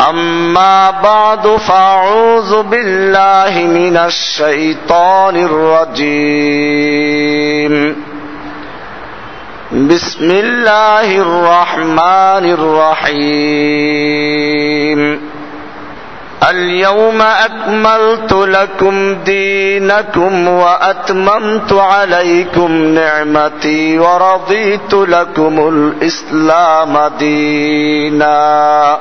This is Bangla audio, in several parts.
أما بعد فأعوذ بالله من الشيطان الرجيم. بسم الله الرحمن الرحيم. اليوم أكملت لكم دينكم وأتممت عليكم نعمتي ورضيت لكم الإسلام ديناً.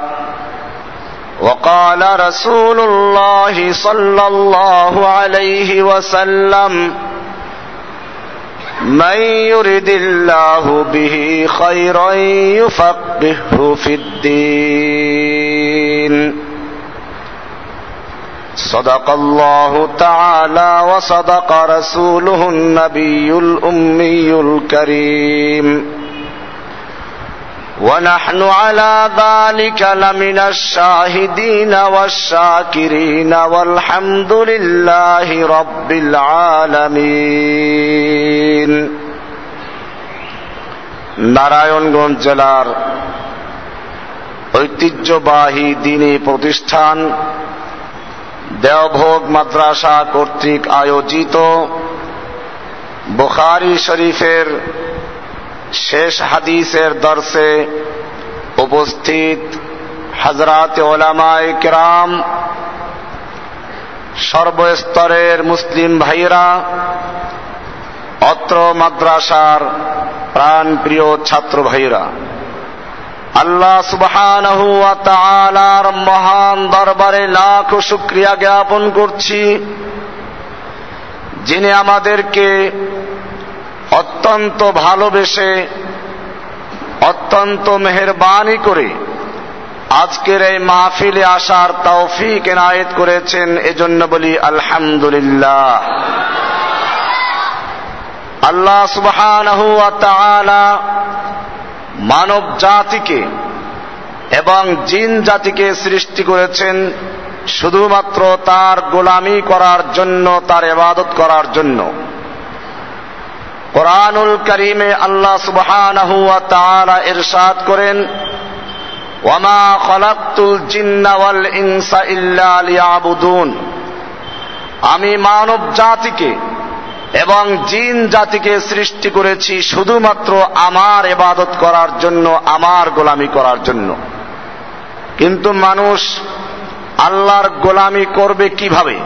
وقال رسول الله صلى الله عليه وسلم من يرد الله به خيرا يفقهه في الدين. صدق الله تعالى وصدق رسوله النبي الأمي الكريم. ونحن على ذلك لمن الشاهدين والشاكرين والحمد لله رب العالمين নারায়ণগঞ্জ জেলার ঐতিহ্যবাহী দিনী প্রতিষ্ঠান দেওভোগ মাদ্রাসা কর্তৃক আয়োজিত বুখারি শরীফের শেষ হাদিসের দর্শে উপস্থিত হজরাত ওলামায় কেরাম, সর্বস্তরের মুসলিম ভাইরা অত্র মাদ্রাসার প্রাণ প্রিয় ছাত্র ভাইরা আল্লাহ সুবহানাহু ওয়া মহান দরবারে লাখ শুকরিয়া জ্ঞাপন করছি, যিনি আমাদেরকে অত্যন্ত ভালোবেসে, অত্যন্ত মেহরবানি করে আজকের এই মাহফিলে আসার তৌফিক এনায়েত করেছেন, এজন্য বলি আলহামদুলিল্লাহ। আল্লাহ সুবহানাহু ওয়া তাআলা মানব জাতিকে এবং জিন জাতিকে সৃষ্টি করেছেন শুধুমাত্র তার গোলামি করার জন্য, তার এবাদত করার জন্য। কোরআনুল করিমে আল্লাহ সুবহানাহু ওয়া তাআলা ইরশাদ করেন, ওয়ামা খলাকতুল জিন্না ওয়াল ইনসা ইল্লা লিয়াবুদুন। আমি মানব জাতিকে এবং জিন জাতিকে সৃষ্টি করেছি শুধুমাত্র আমার এবাদত করার জন্য, আমার গোলামি করার জন্য। কিন্তু মানুষ আল্লাহর গোলামি করবে কীভাবে?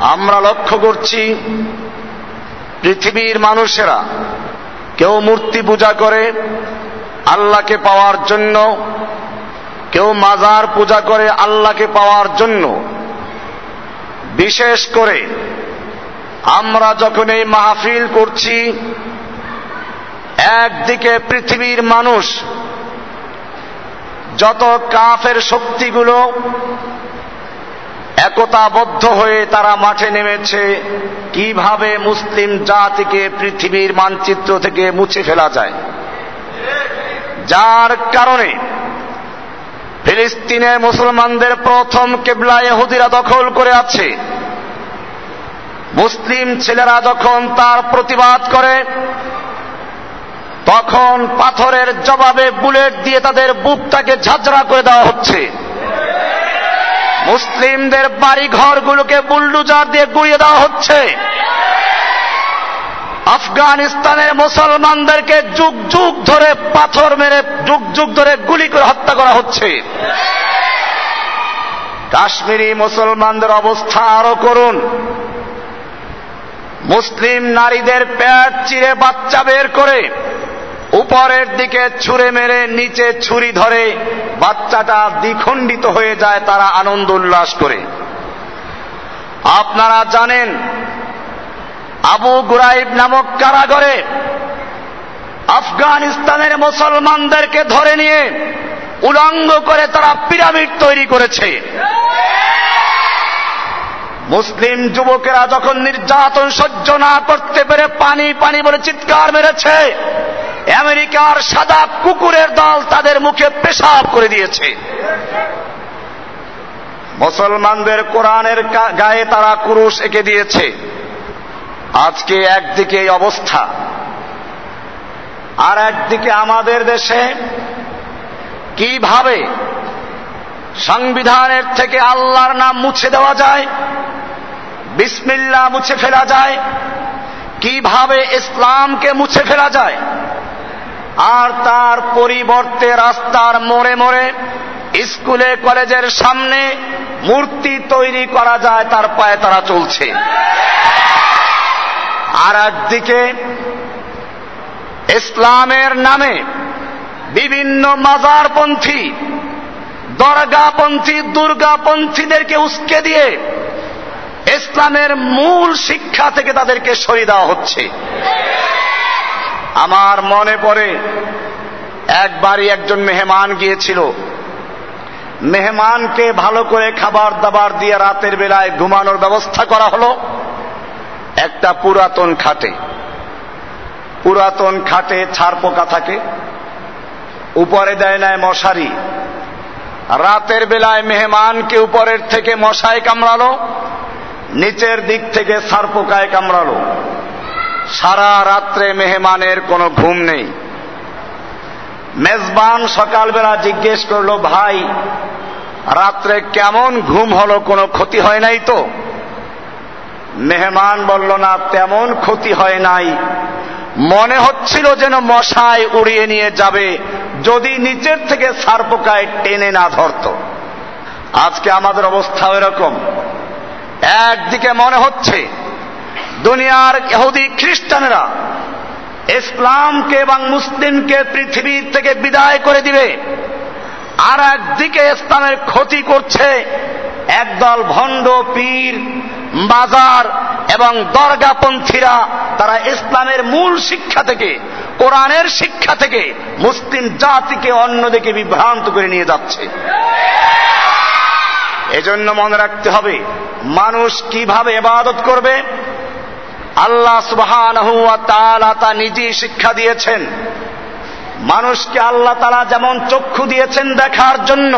আমরা লক্ষ্য করছি পৃথিবীর মানুষেরা কেউ মূর্তি পূজা করে আল্লাহকে পাওয়ার জন্য, কেউ মাজার পূজা করে আল্লাহকে পাওয়ার জন্য। বিশেষ করে আমরা যখন এই মাহফিল করছি, একদিকে পৃথিবীর মানুষ, যত কাফের শক্তিগুলো একতাবদ্ধ হয়ে তারা মাঠে নেমেছে। কীভাবে মুসলিম জাতিকে পৃথিবীর মানচিত্র থেকে মুছে ফেলা যায়? যার কারণে ফিলিস্তিনে মুসলমানদের প্রথম কেবলা ইহুদিরা দখল করে আছে। মুসলিম ছেলেরা যখন তার প্রতিবাদ করে, তখন পাথরের জবাবে বুলেট দিয়ে তাদের বুকটাকে ঝাঁঝরা করে দেওয়া হচ্ছে। মুসলিমদের বাড়ি ঘরগুলোকে বুলডুজার দিয়ে গুড়িয়ে দেওয়া হচ্ছে। আফগানিস্তানের মুসলমানদেরকে যুগ যুগ ধরে পাথর মেরে, যুগ যুগ ধরে গুলি করে হত্যা করা হচ্ছে। কাশ্মীরি মুসলমানদের অবস্থা আরও করুন। মুসলিম নারীদের পেট চিরে বাচ্চা বের করে। উপরের দিকে ছুঁড়ে মেরে নিচে ছুরি ধরে বাচ্চাটা দ্বিখণ্ডিত হয়ে যায় তারা আনন্দ উল্লাস করে। আপনারা জানেন, আবু গুরাইব নামক কারাগরে আফগানিস্তানের মুসলমানদেরকে ধরে নিয়ে উলঙ্গ করে তারা পিরামিড তৈরি করেছে। মুসলিম যুবকেরা যখন নির্যাতন সহ্য না করতে পেরে পানি পানি বলে চিৎকার মেরেছে আমেরিকার সাদা কুকুরের দল তাদের মুখে পেশাব করে দিয়েছে। মুসলমানদের কোরআনের গায়ে তারা কুরুশ এঁকে দিয়েছে। আজকে একদিকে এই অবস্থা। আর একদিকে আমাদের দেশে কীভাবে সংবিধানের থেকে আল্লাহর নাম মুছে দেওয়া যায় বিসমিল্লা মুছে ফেলা যায়, কীভাবে ইসলামকে মুছে ফেলা যায় আর তার পরিবর্তে রাস্তার মোড়ে মোড়ে স্কুলে, কলেজের সামনে মূর্তি তৈরি করা যায়, তার পায়ে তারা চলছে। আর একদিকে ইসলামের নামে বিভিন্ন মাজারপন্থী, দরগাপন্থী, দুর্গাপন্থীদেরকে উস্কে দিয়ে ইসলামের মূল শিক্ষা থেকে তাদেরকে সরিয়ে দেওয়া হচ্ছে। আমার মনে পড়ে, একবারই একজন মেহমান গিয়েছিল। মেহমানকে ভালো করে খাবার দাবার দিয়ে রাতের বেলায় ঘুমানোর ব্যবস্থা করা হলো। একটা পুরাতন খাটে। পুরাতন খাটে ছাড় পোকা থাকে, উপরে দেয় নেয় মশারি। রাতের বেলায় মেহমানকে উপরের থেকে মশায় কামড়ালো, নিচের দিক থেকে সার পোকায় কামড়ালো। সারা রাত্রে মেহমানের কোনো ঘুম নেই। মেজবান সকালবেলা জিজ্ঞেস করল, ভাই, রাত্রে কেমন ঘুম হলো? কোনো ক্ষতি হয় নাই তো? মেহমান বলল, না, তেমন ক্ষতি হয় নাই। মনে হচ্ছিল যেন মশায় উড়িয়ে নিয়ে যাবে, যদি নিচের থেকে সারপোকায় টেনে না ধরত। আজকে আমাদের অবস্থা এরকম একদিকে মনে হচ্ছে দুনিয়ার ইহুদি খ্রিস্টানেরা ইসলামকে এবং মুসলিমকে পৃথিবীর থেকে বিদায় করে দিবে। আর একদিকে ইসলামের ক্ষতি করছে একদল ভণ্ড পীর বাজার এবং দরগাপন্থীরা। তারা ইসলামের মূল শিক্ষা থেকে, কোরআনের শিক্ষা থেকে মুসলিম জাতিকে অন্যদিকে বিভ্রান্ত করে নিয়ে যাচ্ছে। এজন্য মনে রাখতে হবে, মানুষ কীভাবে এবাদত করবে? আল্লাহ সুবহান তা নিজেই শিক্ষা দিয়েছেন। মানুষকে আল্লাহ তারা যেমন চক্ষু দিয়েছেন দেখার জন্য,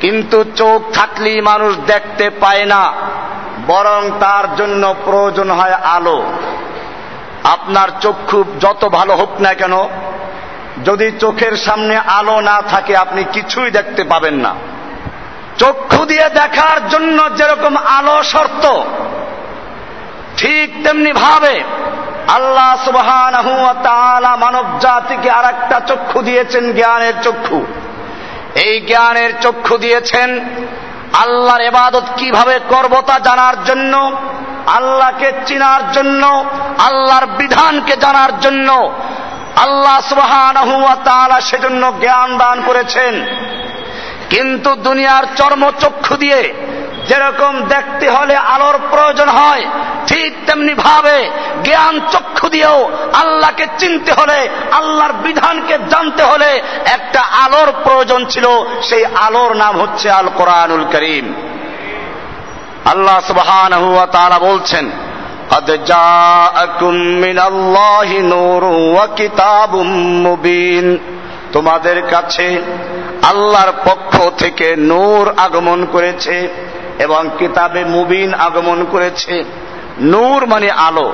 কিন্তু চোখ থাকলেই মানুষ দেখতে পায় না, বরং তার জন্য প্রয়োজন হয় আলো। আপনার চক্ষু যত ভালো হোক না কেন, যদি চোখের সামনে আলো না থাকে, আপনি কিছুই দেখতে পাবেন না। চক্ষু দিয়ে দেখার জন্য যেরকম আলো শর্ত ঠিক তেমনি ভাবে আল্লাহ সুবহান মানব জাতিকে আর একটা চক্ষু দিয়েছেন জ্ঞানের চক্ষু। এই জ্ঞানের চক্ষু দিয়েছেন আল্লাহর এবাদত কীভাবে করব তা জানার জন্য, আল্লাহকে চিনার জন্য, আল্লাহর বিধানকে জানার জন্য আল্লাহ সুবহান সেজন্য জ্ঞান দান করেছেন। কিন্তু দুনিয়ার চর্মচক্ষু দিয়ে যেরকম দেখতে হলে আলোর প্রয়োজন হয় ঠিক তেমনি ভাবে জ্ঞান চক্ষু দিয়েও আল্লাহকে চিনতে হলে আল্লাহর বিধানকে জানতে হলে একটা আলোর প্রয়োজন ছিল সেই আলোর নাম হচ্ছে আল কোরআনুল করিম আল্লাহ সুবহান বলছেন قد جاءكم من الله نور وكتاب مبين তোমাদের কাছে আল্লাহর পক্ষ থেকে নূর আগমন করেছে এবং কিতাবে মুবিন আগমন করেছে। নূর মানে আলো।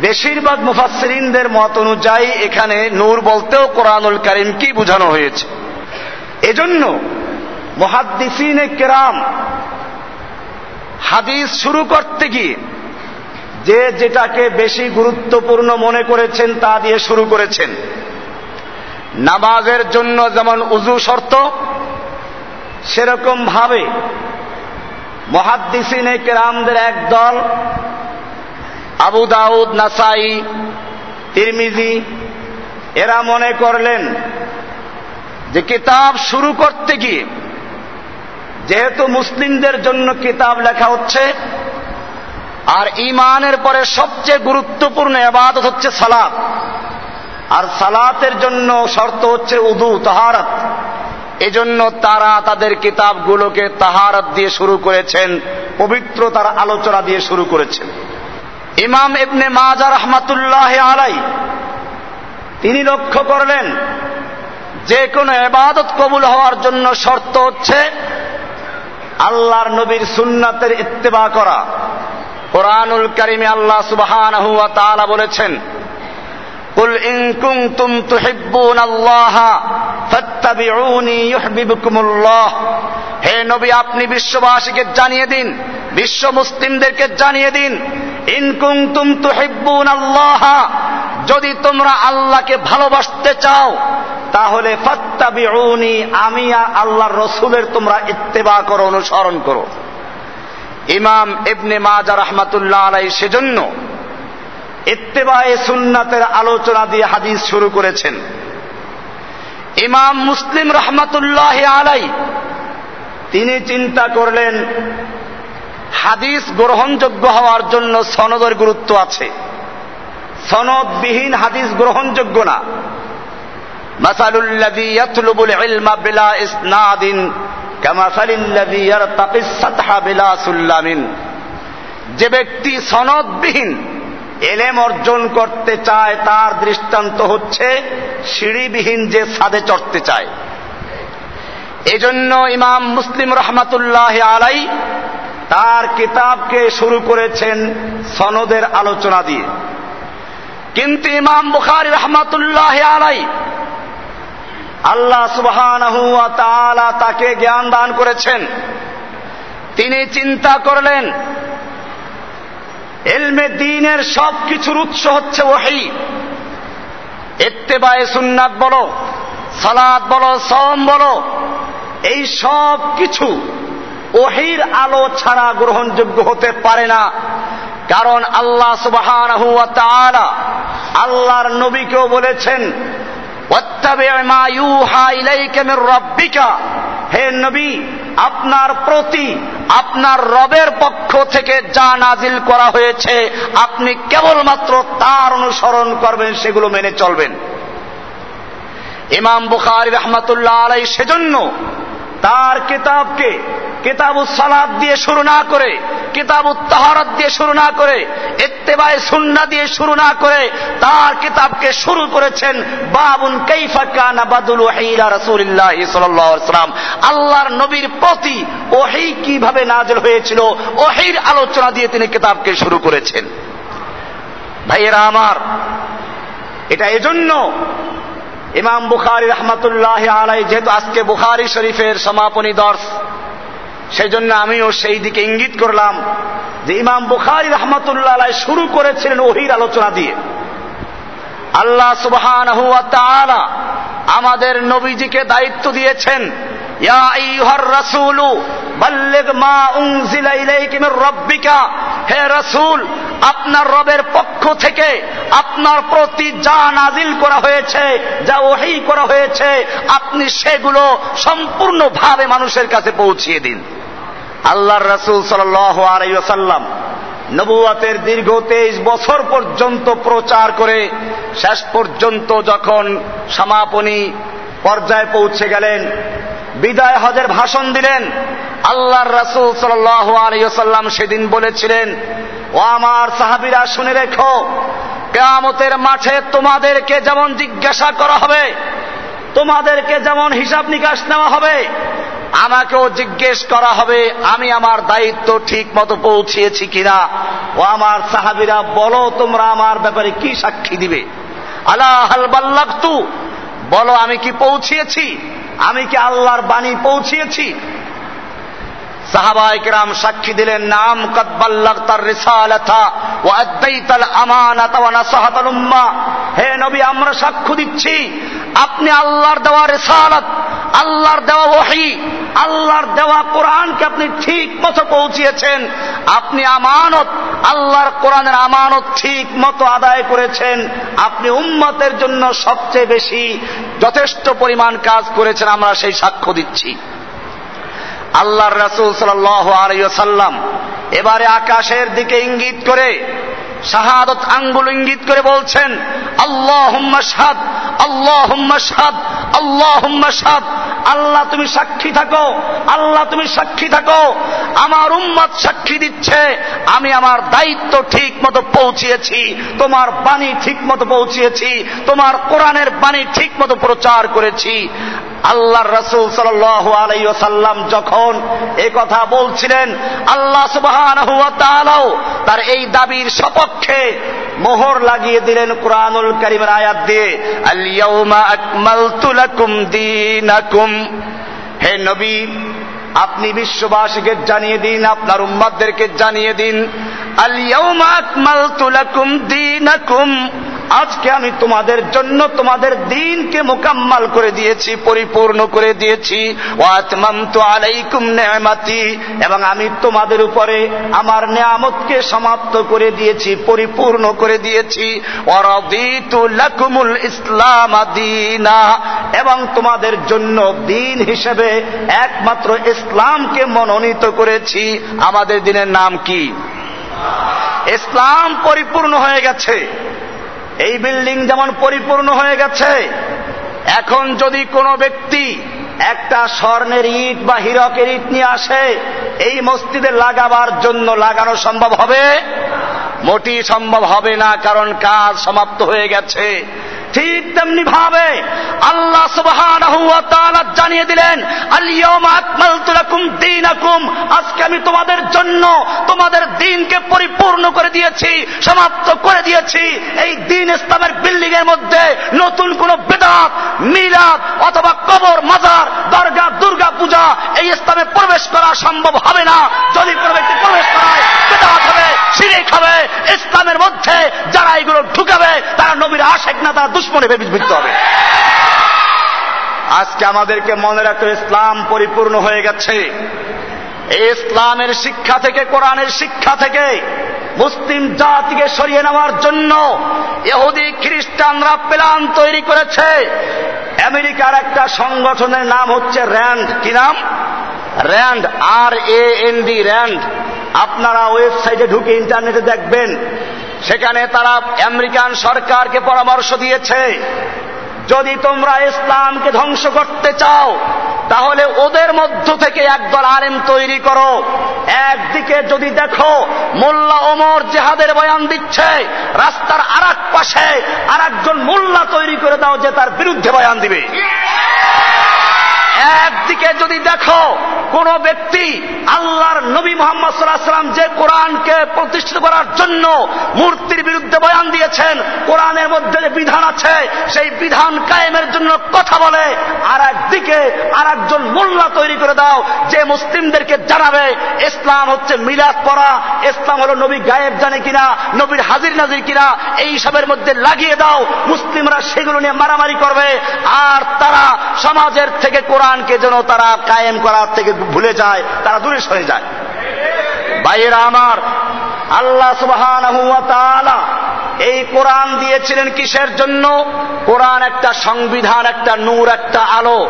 বেশিরভাগ মুফাসরিনদের মত অনুযায়ী এখানে নূর বলতেও কোরআনুল করিম কি বোঝানো হয়েছে। এজন্য মহাদ্দিসিনে কেরাম হাদিস শুরু করতে গিয়ে যে যেটাকে বেশি গুরুত্বপূর্ণ মনে করেছেন তা দিয়ে শুরু করেছেন। নামাজের জন্য যেমন উজু শর্ত সেরকম ভাবে মহাদ্দিসিনে কেরামদের এক দল, আবু দাউদ, নাসাই, তিরমিজি, এরা মনে করলেন যে কিতাব শুরু করতে গিয়ে যেহেতু মুসলিমদের জন্য কিতাব লেখা হচ্ছে, আর ইমানের পরে সবচেয়ে গুরুত্বপূর্ণ আবাদত হচ্ছে সালাত। আর সালাতের জন্য শর্ত হচ্ছে উদু, তাহারাত। এজন্য তারা তাদের কিতাবগুলোকে তাহারাত দিয়ে শুরু করেছেন পবিত্রতার আলোচনা দিয়ে শুরু করেছেন। ইমাম ইবনে মাজা রহমাতুল্লাহ আলাই তিনি লক্ষ্য করলেন, যে কোনো এবাদত কবুল হওয়ার জন্য শর্ত হচ্ছে আল্লাহর নবীর সুন্নাতের ইত্তেবা করা। কোরআনুল করিমে আল্লাহ সুবহান বলেছেন قل إن كنتم تحبون الله فاتبعوني يحببكم الله হে নবী আপনি বিশ্ববাসীকে জানিয়ে দিন বিশ্ব মুসলিমদেরকে জানিয়ে দিন ইনকুম তুম তুহিব্বুন আল্লাহ যদি তোমরা আল্লাহকে ভালোবাসতে চাও তাহলে ফাত্তাবিউনি আমি আল্লাহর রসুলের তোমরা ইত্তেবা করো অনুসরণ করো ইমাম ইবনে মাজা রহমাতুল্লাহ আলাই সেজন্য ইত্তেবায়ে সুন্নাতের আলোচনা দিয়ে হাদিস শুরু করেছেন। ইমাম মুসলিম রহমাতুল্লাহ আলাই, তিনি চিন্তা করলেন, হাদিস গ্রহণযোগ্য হওয়ার জন্য সনদের গুরুত্ব আছে। সনদবিহীন হাদিস গ্রহণযোগ্য না। যে ব্যক্তি সনদবিহীন এলেম অর্জন করতে চায়, তার দৃষ্টান্ত হচ্ছে সিঁড়িবিহীন যে সাদে চড়তে চায়। এজন্য ইমাম মুসলিম রহমাতুল্লাহ আলাই তার কিতাবকে শুরু করেছেন সনদের আলোচনা দিয়ে। কিন্তু ইমাম বুখারি রহমাতুল্লাহ আলাই আল্লাহ সুবহান তাকে জ্ঞান দান করেছেন। তিনি চিন্তা করলেন এলমে দিনের সব কিছুর উৎস হচ্ছে ওহি। এত্তেবায়ে সুন্নাত বলো সালাদ বলো সম বলো, এই সব কিছু ওহির আলো ছাড়া গ্রহণযোগ্য হতে পারে না। কারণ আল্লাহ সুবাহান আল্লাহর নবীকেও বলেছেন হে নবী, আপনার প্রতি, আপনার রবের পক্ষ থেকে যা নাজিল করা হয়েছে, আপনি কেবলমাত্র তার অনুসরণ করবেন, সেগুলো মেনে চলবেন। ইমাম বুখারি রহমতুল্লাহ আলাই সেজন্য তার কিতাবকে কিতাবু সালাদ দিয়ে শুরু না করে কিতাবু তাহারাত দিয়ে শুরু না করে এত্তেবায় সুন্না দিয়ে শুরু না করে, তার কিতাবকে শুরু করেছেন বাবুন কাইফা কানা বাদুল ওয়াহিলা রাসূলুল্লাহ সাল্লাল্লাহু আল্লাহর নবীর প্রতি ওহী কীভাবে নাযিল হয়েছিল ওহীর আলোচনা দিয়ে তিনি কিতাবকে শুরু করেছেন। ভাইয়েরা আমার, এটা এজন্য ইমাম বুখারি রহমতুল্লাহ আলাই যেহেতু আজকে বুখারি শরীফের সমাপনী দর্শ সেই জন্য আমিও সেই দিকে ইঙ্গিত করলাম যে ইমাম বুখারি রহমতুল্লাহ আলাই শুরু করেছিলেন ওহির আলোচনা দিয়ে। আল্লাহ সুবহান আমাদের নবীজিকে দায়িত্ব দিয়েছেন হে রাসূল, আপনার রবের পক্ষ থেকে আপনার প্রতি যা নাজিল করা হয়েছে, যা ওহি করা হয়েছে, আপনি সেগুলো সম্পূর্ণভাবে মানুষের কাছে পৌঁছিয়ে দিন। আল্লাহর রাসূল ওয়াসাল্লাম নবুয়াতের দীর্ঘ তেইশ বছর পর্যন্ত প্রচার করে, শেষ পর্যন্ত যখন সমাপনী পর্যায়ে পৌঁছে গেলেন। বিদায় হজের ভাষণ দিলেন। আল্লাহর রাসুল সাল্লাহ আলিয়াল্লাম সেদিন বলেছিলেন, ও আমার সাহাবিরা, শুনে রেখো, কেয়ামতের মাঠে তোমাদেরকে যেমন জিজ্ঞাসা করা হবে, তোমাদেরকে যেমন হিসাব নিকাশ নেওয়া হবে, আমাকেও জিজ্ঞেস করা হবে, আমি আমার দায়িত্ব ঠিক মতো পৌঁছিয়েছি কিনা। ও আমার সাহাবিরা, বলো তোমরা আমার ব্যাপারে কি সাক্ষী দিবে? আল্লাহ বলো আমি কি পৌঁছিয়েছি? আমি কি আল্লাহর বাণী পৌঁছিয়েছি? সাহাবাই কেরাম সাক্ষী দিলেন, নাম কদ্বাল্লাগ তার হে নবী, আমরা সাক্ষ্য দিচ্ছি, আপনি আল্লাহর দেওয়া রেসালত, আল্লাহর দেওয়া ওহী, আল্লাহর দেওয়া কোরআনকে আপনি ঠিক মতো পৌঁছিয়েছেন। আপনি আমানত, আল্লাহর কোরআনের আমানত ঠিক মতো আদায় করেছেন। আপনি উম্মতের জন্য সবচেয়ে বেশি যথেষ্ট পরিমাণ কাজ করেছেন, আমরা সেই সাক্ষ্য দিচ্ছি। আল্লাহর রাসূল সাল্লাম এবারে আকাশের দিকে ইঙ্গিত করে, শাহাদত আঙ্গুল ইঙ্গিত করে বলছেন আল্লাহ সাদ আল্লাহ সাদ আল্লাহ সাদ আল্লাহ তুমি সাক্ষী থাকো, আল্লাহ তুমি সাক্ষী থাকো, আমার উম্মত সাক্ষী দিচ্ছে, আমি আমার দায়িত্ব ঠিক মতো পৌঁছিয়েছি, তোমার বাণী ঠিক মতো পৌঁছিয়েছি, তোমার কোরআনের বাণী ঠিক মতো প্রচার করেছি। আল্লাহর রসুল সাল আলাইসাল্লাম যখন এ কথা বলছিলেন, আল্লাহ সুবাহ তার এই দাবির সপক্ষে মোহর লাগিয়ে দিলেন কোরআনুল করিমের আয়াত দিয়ে হে নবী, আপনি বিশ্ববাসীকে জানিয়ে দিন, আপনার উম্মাদদেরকে জানিয়ে দিন আলিয়াউমা আকমালতু লাকুম দীনাকুম। আজকে আমি তোমাদের জন্য তোমাদের দিনকে মোকাম্মাল করে দিয়েছি, পরিপূর্ণ করে দিয়েছি। এবং আমি তোমাদের উপরে আমার নেয়ামতকে সমাপ্ত করে দিয়েছি, পরিপূর্ণ করে দিয়েছি। লাকুমুল ইসলাম দিনা। এবং তোমাদের জন্য দিন হিসেবে একমাত্র ইসলামকে মনোনীত করেছি। আমাদের দিনের নাম কি? ইসলাম পরিপূর্ণ হয়ে গেছে। এই বিল্ডিং যেমন পরিপূর্ণ হয়ে গেছে, এখন যদি কোনো ব্যক্তি একটা স্বর্ণের ইট বা হীরকের ইট নিয়ে আসে, এই মসজিদে লাগাবার জন্য লাগানো সম্ভব হবে? মোটি সম্ভব হবে না, কারণ কাজ সমাপ্ত হয়ে গেছে। ঠিক তেমনি ভাবে আল্লাহ জানিয়ে দিলেন আজকে আমি তোমাদের জন্য তোমাদের দিনকে পরিপূর্ণ করে দিয়েছি, সমাপ্ত করে দিয়েছি। এই দিন ইসলামের বিল্ডিং এর মধ্যে নতুন কোন বেদাত, মিলাদ অথবা কবর, মাজার, দরগা, দুর্গা পূজা এই ইসলামে প্রবেশ করা সম্ভব হবে না। যদি কোনো ব্যক্তি প্রবেশ করায়, বেদাত হবে। শিরিক হবে ইসলামের মধ্যে যারা এগুলো ঢুকাবে, তারা নবীর আশেক না, তারা দুশ্মনে বিভক্ত হবে। আজকে আমাদেরকে মনে রাখতে ইসলাম পরিপূর্ণ হয়ে গেছে। ইসলামের শিক্ষা থেকে, কোরআনের শিক্ষা থেকে মুসলিম জাতিকে সরিয়ে নেওয়ার জন্য এহুদি খ্রিস্টানরা প্ল্যান তৈরি করেছে। আমেরিকার একটা সংগঠনের নাম হচ্ছে র্যান্ড। কি নাম? RAND R A N D RAND. আপনারা ওয়েবসাইটে ঢুকে ইন্টারনেটে দেখবেন, সেখানে তারা আমেরিকান সরকারকে পরামর্শ দিয়েছে, যদি তোমরা ইসলামকে ধ্বংস করতে চাও, তাহলে ওদের মধ্য থেকে একদল আলেম তৈরি করো। একদিকে যদি দেখো মোল্লা ওমর জেহাদের বয়ান দিচ্ছে, রাস্তার আর পাশে আর একজন মোল্লা তৈরি করে দাও যে তার বিরুদ্ধে বয়ান দিবে। একদিকে যদি দেখো কোন ব্যক্তি আল্লাহর নবী মোহাম্মদ সাল্লাম যে কোরআনকে প্রতিষ্ঠিত করার জন্য মূর্তির বিরুদ্ধে বয়ান দিয়েছেন, কোরআনের মধ্যে যে বিধান আছে, সেই বিধান কায়েমের জন্য কথা বলে আর একদিকে আর একজন মোল্লা তৈরি করে দাও যে মুসলিমদেরকে জানাবে, ইসলাম হচ্ছে মিলাদ পড়া, ইসলাম হলো নবী গায়েব জানে কিনা, নবীর হাজির নাজির কিনা, এই সবের মধ্যে লাগিয়ে দাও, মুসলিমরা সেগুলো নিয়ে মারামারি করবে, আর তারা সমাজের থেকে কোরআনকে যেন তারা কায়েম করার থেকে ভুলে যায়, তারা দূরে সরে যায়। ভাইয়েরা আমার, আল্লাহ সুবহান এই কোরআন দিয়েছিলেন কিসের জন্য? কোরআন একটা সংবিধান, একটা নূর, একটা আলো।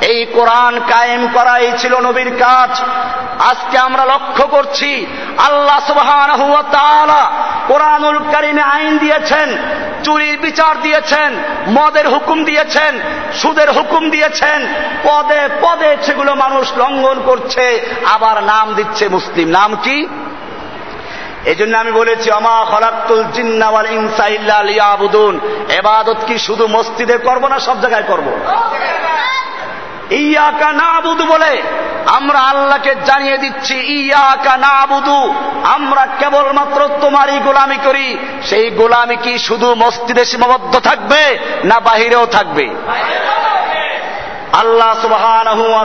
এই কোরআন কায়েম করাই ছিল নবীর কাজ। আজকে আমরা লক্ষ্য করছি, আল্লাহ সুবহান কোরআনুল কারিমে আইন দিয়েছেন চুরির বিচার দিয়েছেন, মদের হুকুম দিয়েছেন, সুদের হুকুম দিয়েছেন, পদে পদে সেগুলো মানুষ লঙ্ঘন করছে, আবার নাম দিচ্ছে মুসলিম। নাম কি? এই জন্য আমি বলেছি অমা খলাক্তুল জিন্নাওয়াল ইনসাইল্লা লিয়াবুদুন। এবাদত কি শুধু মসজিদে করব না সব জায়গায় করব? ইয়াকা না বলে, আমরা আল্লাহকে জানিয়ে দিচ্ছি, ইয়াকা না বুধু আমরা কেবলমাত্র তোমারই গোলামি করি। সেই গোলামি কি শুধু মসজিদে সীমাবদ্ধ থাকবে না বাহিরেও থাকবে? আল্লাহ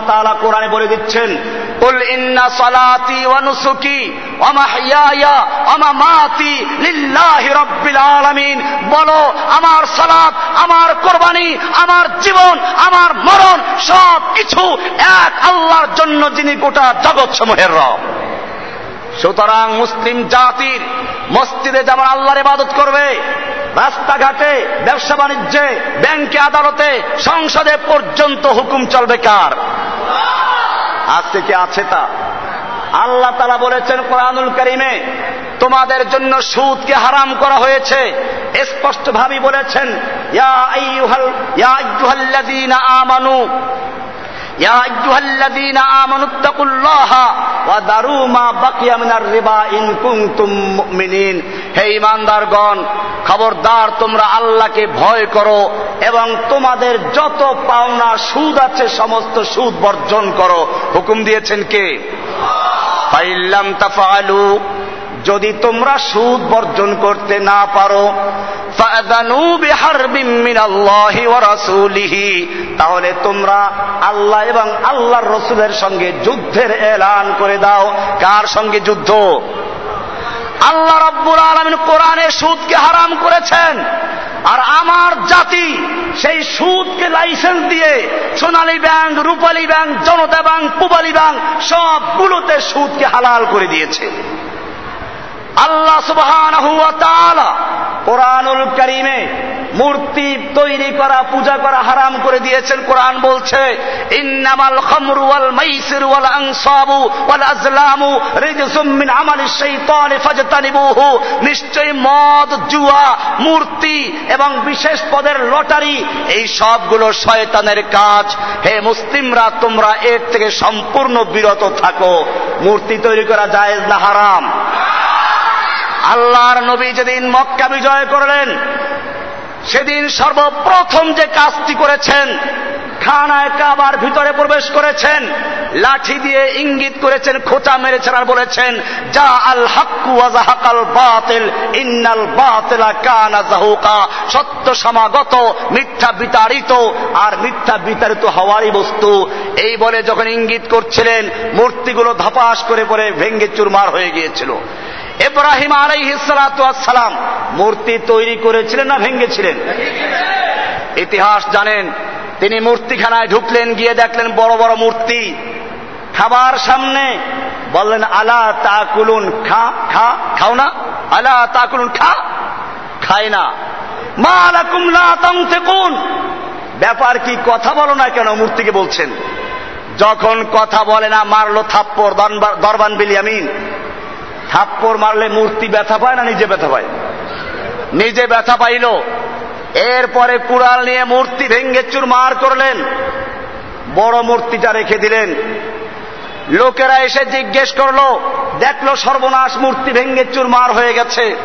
তাআলা কোরআনে বলে দিচ্ছেন ওয়া নুসুকি ওয়া মাহইয়ায়া ওয়া মামাতি লিল্লাহি রাব্বিল আলামিন। বলো, আমার সালাত, আমার কোরবানি, আমার জীবন, আমার মরণ সব কিছু এক আল্লাহর জন্য যিনি গোটা জগৎ রব। সুতরাং মুসলিম জাতির মসজিদে যেমন আল্লাহর ইবাদত করবে, রাস্তাঘাটে, ব্যবসা বাণিজ্যে, ব্যাংকে আদালতে, সংসদে পর্যন্ত হুকুম চলবে কার? আজকে কি আছে তা? আল্লাহ তালা বলেছেন কোরআনুল করিমে, তোমাদের জন্য সুদকে হারাম করা হয়েছে। স্পষ্ট ভাবে বলেছেন আমানু يا أيها الذين آمنوا اتقوا الله وذروا ما بقي من الربا إن كنتم مؤمنين হে ইমানদারগণ খবরদার তোমরা আল্লাহকে ভয় করো এবং তোমাদের যত পাওনা সুদ আছে সমস্ত সুদ বর্জন করো হুকুম দিয়েছেন কে ফাইল্লাম তাফালু যদি তোমরা সুদ বর্জন করতে না পারো তাহলে তোমরা আল্লাহ এবং আল্লাহর রসুলের সঙ্গে যুদ্ধের এলান করে দাও। কার সঙ্গে যুদ্ধ? আল্লাহ রব্বুল আলমিন কোরআনে সুদকে হারাম করেছেন। আর আমার জাতি সেই সুদকে লাইসেন্স দিয়ে Sonali bank, Rupali bank, Janata bank, Pubali bank সবগুলোতে সুদকে হালাল করে দিয়েছে। আল্লাহ সুবহান কোরআনুল কারীমে মূর্তি তৈরি করা, পূজা করা হারাম করে দিয়েছেন। কোরআন বলছে নিশ্চয়ই মদ, জুয়া, মূর্তি এবং বিশেষ পদের লটারি, এই সবগুলো শয়তানের কাজ। হে মুসলিমরা, তোমরা এর থেকে সম্পূর্ণ বিরত থাকো। মূর্তি তৈরি করা জায়েজ না হারাম? আল্লাহর নবী যেদিন মক্কা বিজয় করলেন, সেদিন সর্বপ্রথম যে কাজটি করেছেন, খানায় কাবার ভিতরে প্রবেশ করেছেন, লাঠি দিয়ে ইঙ্গিত করেছেন, খোঁচা মেরেছেন আর বলেছেন, যা আল হাক্কু ওয়াজাহাকাল বাতিল, ইন্নাল বাতিলা কানা জাহুকা সত্য সমাগত, মিথ্যা বিতাড়িত আর মিথ্যা বিতাড়িত হওয়ারই বস্তু। এই বলে যখন ইঙ্গিত করছিলেন, মূর্তিগুলো ধপাস করে পরে ভেঙ্গে চুরমার হয়ে গিয়েছিল। ইব্রাহিম আলাইহিসালাম মূর্তি তৈরি করেছিলেন না ভেঙ্গেছিলেন ইতিহাস জানেন, তিনি মূর্তিখানায় ঢুকলেন, গিয়ে দেখলেন বড় বড় মূর্তি। খাবার সামনে বললেন, আলা তাকুলুন, খা খা, খাও না। আলা তাকুলুন, খা খায় না। মা আলাকুম ব্যাপার কি, কথা বলো না কেন মূর্তিকে বলছেন? যখন কথা বলে না, মারলো থাপ্পর দরবান বিলিয়ামিন থাপ্পর মারলে মূর্তি ব্যথা পায় না নিজে ব্যথা পায়? নিজে ব্যথা পাইল। এরপরে কুড়াল নিয়ে মূর্তি ভেঙ্গে চুরমার করলেন। বড় মূর্তিটা রেখে দিলেন। লোকেরা এসে জিজ্ঞেস করল, দেখল সর্বনাশ, মূর্তি ভেঙ্গে চুরমার হয়ে গেছে।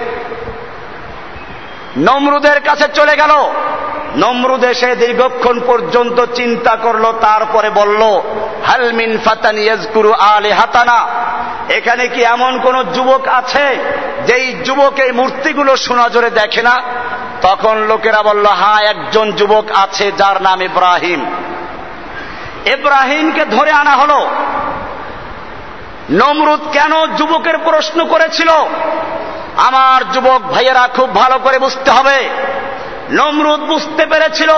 নমরুদের কাছে চলে গেল। নমরুদ এসে দীর্ঘক্ষণ পর্যন্ত চিন্তা করল, তারপরে বলল হালমিন ফাতান ইয়াজকুরু আলে হাতানা এখানে কি এমন কোন যুবক আছে যেই যুবক এই মূর্তিগুলো সোনাজোরে দেখে না? তখন লোকেরা বলল হ্যাঁ একজন যুবক আছে যার নাম ইব্রাহিম। ইব্রাহিমকে ধরে আনা হলো। নমরুদ কেন যুবকের প্রশ্ন করেছিল? আমার যুবক ভাইয়েরা খুব ভালো করে বুঝতে হবে। নমরুদ বুঝতে পেরেছিল,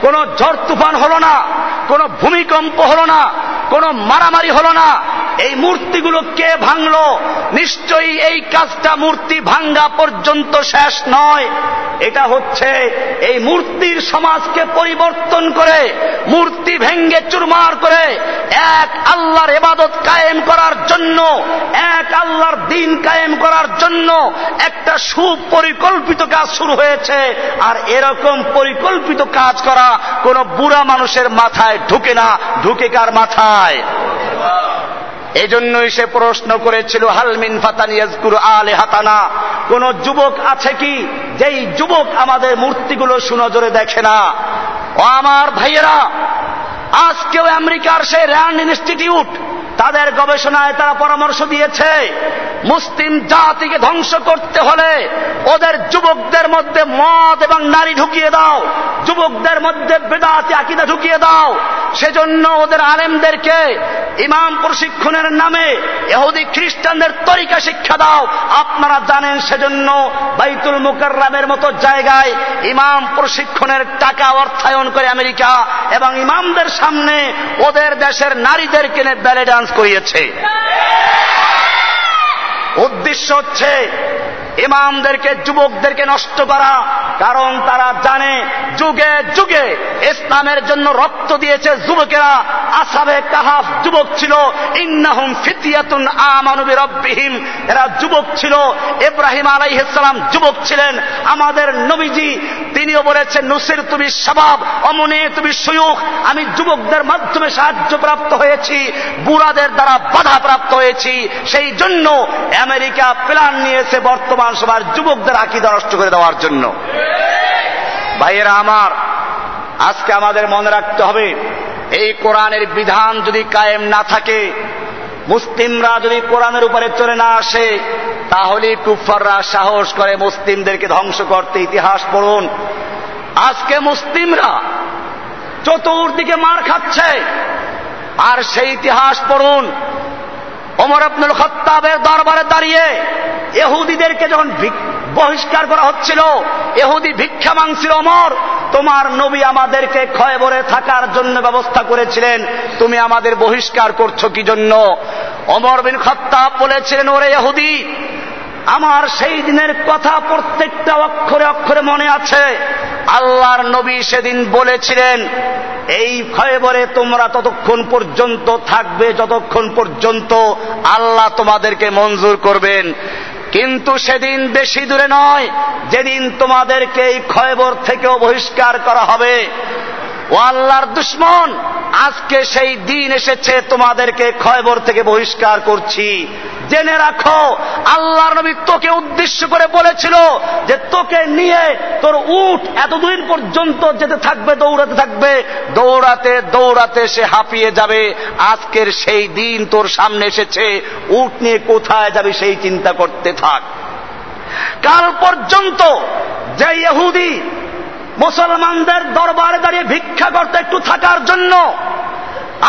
কোন ঝড় তুফান হল না, কোন ভূমিকম্প হল না, কোন মারামারি হলো না এই মূর্তিগুলো কে ভাঙল? নিশ্চয়ই এই কাজটা মূর্তি ভাঙ্গা পর্যন্ত শেষ নয়। এটা হচ্ছে এই মূর্তির সমাজকে পরিবর্তন করে, মূর্তি ভেঙ্গে চুরমার করে, এক আল্লাহর এবাদত কায়েম করার জন্য, এক আল্লাহর দিন কায়েম করার জন্য একটা সুপরিকল্পিত কাজ শুরু হয়েছে। আর এরকম পরিকল্পিত কাজ করা কোন বুড়া মানুষের মাথায় ঢুকে না, ঢুকে কার মাথায়? এজন্যই সে প্রশ্ন করেছিল হালমিন ফাতানিয়াজকুর আলে হাতানা কোন যুবক আছে কি? যেই যুবক আমাদের মূর্তিগুলো সুনজরে দেখে না। ও আমার ভাইয়েরা, আজকেও আমেরিকার সেই র্যান্ড ইনস্টিটিউট, তাদের গবেষণায় তারা পরামর্শ দিয়েছে মুসলিম জাতিকে ধ্বংস করতে হলে ওদের যুবকদের মধ্যে মদ এবং নারী ঢুকিয়ে দাও। যুবকদের মধ্যে বেদাতি আকিদা ঢুকিয়ে দাও। সেজন্য ওদের আলেমদেরকে ইমাম প্রশিক্ষণের নামে এহুদি খ্রিস্টানদের তরিকা শিক্ষা দাও। আপনারা জানেন সেজন্য বাইতুল মুকাররামের মতো জায়গায় ইমাম প্রশিক্ষণের টাকা অর্থায়ন করে আমেরিকা এবং ইমামদের সামনে ওদের দেশের নারীদের কিনে ব্যালে ডান্স করিয়েছে। উদ্দেশ্য হচ্ছে ইমামদেরকে, যুবকদেরকে নষ্ট করা, কারণ তারা জানে যুগে যুগে ইসলামের জন্য রক্ত দিয়েছে যুবকেরা। আসাবে কাহাফ যুবক ছিল, ইন্নাহুম ফিতিয়াতুন আমানুবি রব্বিহিম এরা যুবক ছিল, ইব্রাহিম আলাইহিসসালাম যুবক ছিলেন। আমাদের নবীজি, তিনিও বলেছেন, নুসির তুমি স্বভাব অমনে তুমি সুয়ুখ। আমি যুবকদের মাধ্যমে সাহায্য প্রাপ্ত হয়েছি, বুড়াদের দ্বারা বাধা প্রাপ্ত হয়েছি। সেই জন্য আমেরিকা প্ল্যান নিয়েছে বর্তমান সবার যুবকদের আকিদা নষ্ট করে দেওয়ার জন্য। ভাইয়েরা আমার, আজকে আমাদের মনে রাখতে হবে, এই কোরআনের বিধান যদি কায়েম না থাকে, মুসলিমরা যদি কোরআনের উপরে চলে না আসে তাহলে কুফাররা সাহস করে মুসলিমদেরকে ধ্বংস করতে। ইতিহাস পড়ুন, আজকে মুসলিমরা চতুর্দিকে মার খাচ্ছে, আর সেই ইতিহাস পড়ুন ওমর আব্দুল খত্তাবের দরবারে দাঁড়িয়ে এহুদিদেরকে যখন বহিষ্কার করা হচ্ছিল এহুদি ভিক্ষা মাংছিল অমর তোমার নবী আমাদেরকে ক্ষয় বরে থাকার জন্য ব্যবস্থা করেছিলেন। তুমি আমাদের বহিষ্কার করছ কি জন্য? অমর বিন খত্তাব বলেছিলেন, ওরে এহুদি আমার সেই দিনের কথা প্রত্যেকটা অক্ষরে অক্ষরে মনে আছে। আল্লাহর নবী সেদিন বলেছিলেন, এই খয়বরে তোমরা ততক্ষণ পর্যন্ত থাকবে, যতক্ষণ পর্যন্ত আল্লাহ তোমাদেরকে মঞ্জুর করবেন। কিন্তু সেদিন বেশি দূরে নয়, যেদিন তোমাদেরকে এই খয়বর থেকেও বহিষ্কার করা হবে। ও আল্লাহর দুশ্মন, আজকে সেই দিন এসেছে, তোমাদেরকে খয়বর থেকে বহিষ্কার করছি। জেনে রাখো, আল্লাহর নবী তোকে উদ্দেশ্য করে বলেছিল যে তোকে নিয়ে তোর উঠ এতদিন পর্যন্ত যেতে থাকবে, দৌড়াতে থাকবে। দৌড়াতে দৌড়াতে সে হাঁপিয়ে যাবে। আজকের সেই দিন তোর সামনে এসেছে, উঠ নিয়ে কোথায় যাবে সেই চিন্তা করতে থাক। কাল পর্যন্ত যে ইহুদি মুসলমানদের দরবারে দাঁড়িয়ে ভিক্ষা করতে একটু থাকার জন্য,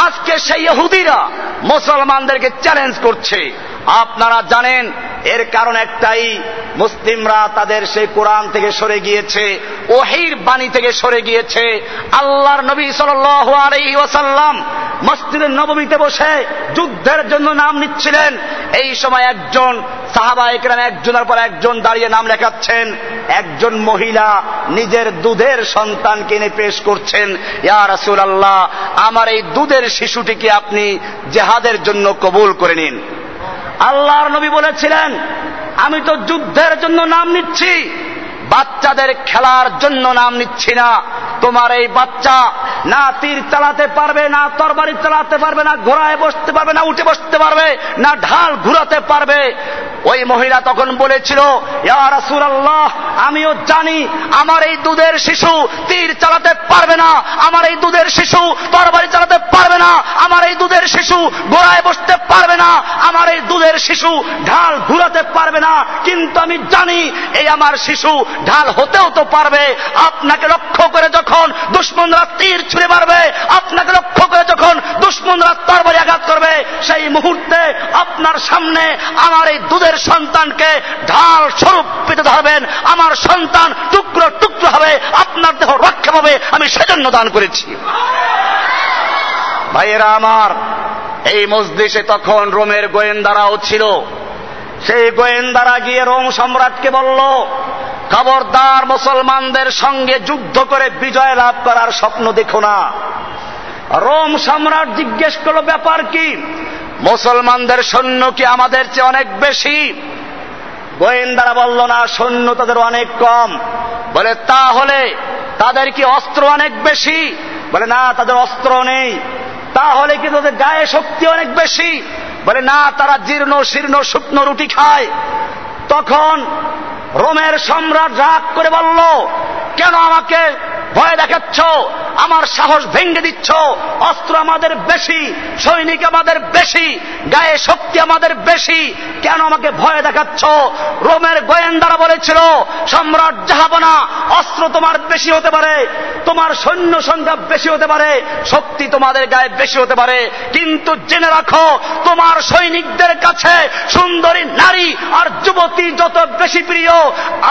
আজকে সেই ইহুদিরা মুসলমানদেরকে চ্যালেঞ্জ করছে। আপনারা জানেন, এর কারণ একটাই, মুসলিমরা তাদের সেই কোরআন থেকে সরে গিয়েছে, ওহির বাণী থেকে সরে গিয়েছে। আল্লাহর নবী সাল্লাম মসজিদের নবমীতে বসে যুদ্ধের জন্য নাম নিচ্ছিলেন। এই সময় একজন সাহাবা একরাম একজনের পর একজন দাঁড়িয়ে নাম লেখাচ্ছেন। একজন মহিলা নিজের দুধের সন্তান কিনে পেশ করছেন। ইয়া রাসুল আল্লাহ আমার এই দুধের শিশুটিকে আপনি জেহাদের জন্য কবুল করে নিন। আল্লাহর নবী বলেছিলেন আমি তো যুদ্ধের জন্য নাম নিচ্ছি। বাচ্চাদের খেলার জন্য নাম নিচ্ছি না। তোমার এই বাচ্চা না তীর চালাতে পারবে, না তরবারি চালাতে পারবে, না ঘোড়ায় বসতে পারবে, না উঠে বসতে পারবে, না ঢাল ঘুরাতে পারবে। ওই মহিলা তখন বলেছিল আমিও জানি আমার এই দুধের শিশু তীর চালাতে পারবে না, আমার এই দুধের শিশু তরবারি চালাতে পারবে না, আমার এই দুধের শিশু ঘোড়ায় বসতে পারবে না, আমার এই দুধের শিশু ঢাল ঘুরাতে পারবে না, কিন্তু আমি জানি এই আমার শিশু ঢাল হতেও তো পারবে। আপনাকে লক্ষ্য করে যখন দুশ্মনরা তীর ছুঁড়ে মারবে, আপনাকে লক্ষ্য করে যখন দুশ্মনরা তরবারি আঘাত করবে, সেই মুহূর্তে আপনার সামনে আমার এই দুধের সন্তানকে ঢাল স্বরূপ পেতে ধরবেন। আমার সন্তান টুকরো টুকরো হবে, আপনার দেহ রক্ষা পাবে, আমি সেজন্য দান করেছি। ভাইয়েরা আমার, এই মসজিষে তখন রোমের গোয়েন্দারাও ছিল। সেই গোয়েন্দারা গিয়ে রোম সম্রাটকে বলল খবরদার মুসলমানদের সঙ্গে যুদ্ধ করে বিজয় লাভ করার স্বপ্ন দেখো না। রোম সম্রাট জিজ্ঞেস করল, ব্যাপার কি? মুসলমানদের সৈন্য কি আমাদের চেয়ে অনেক বেশি? গোয়েন্দারা বলল, না, সৈন্য তাদের অনেক কম। বলে, তাহলে তাদের কি অস্ত্র অনেক বেশি? বলে, না, তাদের অস্ত্র নেই। তাহলে কি তাদের গায়ে শক্তি অনেক বেশি? বলে, না, তারা জীর্ণ শীর্ণ শুকনো রুটি খায়। তখন রোমের সম্রাট রাগ করে বলল, কেন আমাকে ভয় দেখাচ্ছ? আমার সাহস ভেঙে দিচ্ছ। অস্ত্র আমাদের বেশি, সৈনিক আমাদের বেশি, গায়ে শক্তি আমাদের বেশি। কেন আমাকে ভয় দেখাচ্ছ? রোমের গোয়েন্দারা বলেছিল, সম্রাট জাহাবনা অস্ত্র তোমার বেশি হতে পারে, তোমার সৈন্য সংখ্যা বেশি হতে পারে, শক্তি তোমাদের গায়ে বেশি হতে পারে। কিন্তু জেনে রাখো, তোমার সৈনিকদের কাছে সুন্দরী নারী আর যুবতী যত বেশি প্রিয়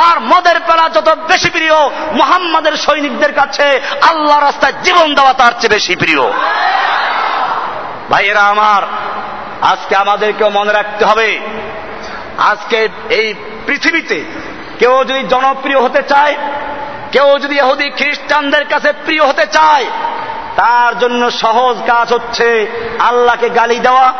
আর মদের পেলা যত বেশি প্রিয়, মোহাম্মদের সৈনিকদের কাছে আল্লাহ রাস্তায় জীবন দেওয়া তার চেয়ে বেশি প্রিয়। ভাইয়েরা আমার, আজকে আমাদেরকেও মনে রাখতে হবে, আজকে এই পৃথিবীতে কেউ যদি জনপ্রিয় হতে চায়, কেউ যদি এহুদি খ্রিস্টানদের কাছে প্রিয় হতে চায়, তার জন্য সহজ কাজ হচ্ছে আল্লাহকে গালি দেওয়া,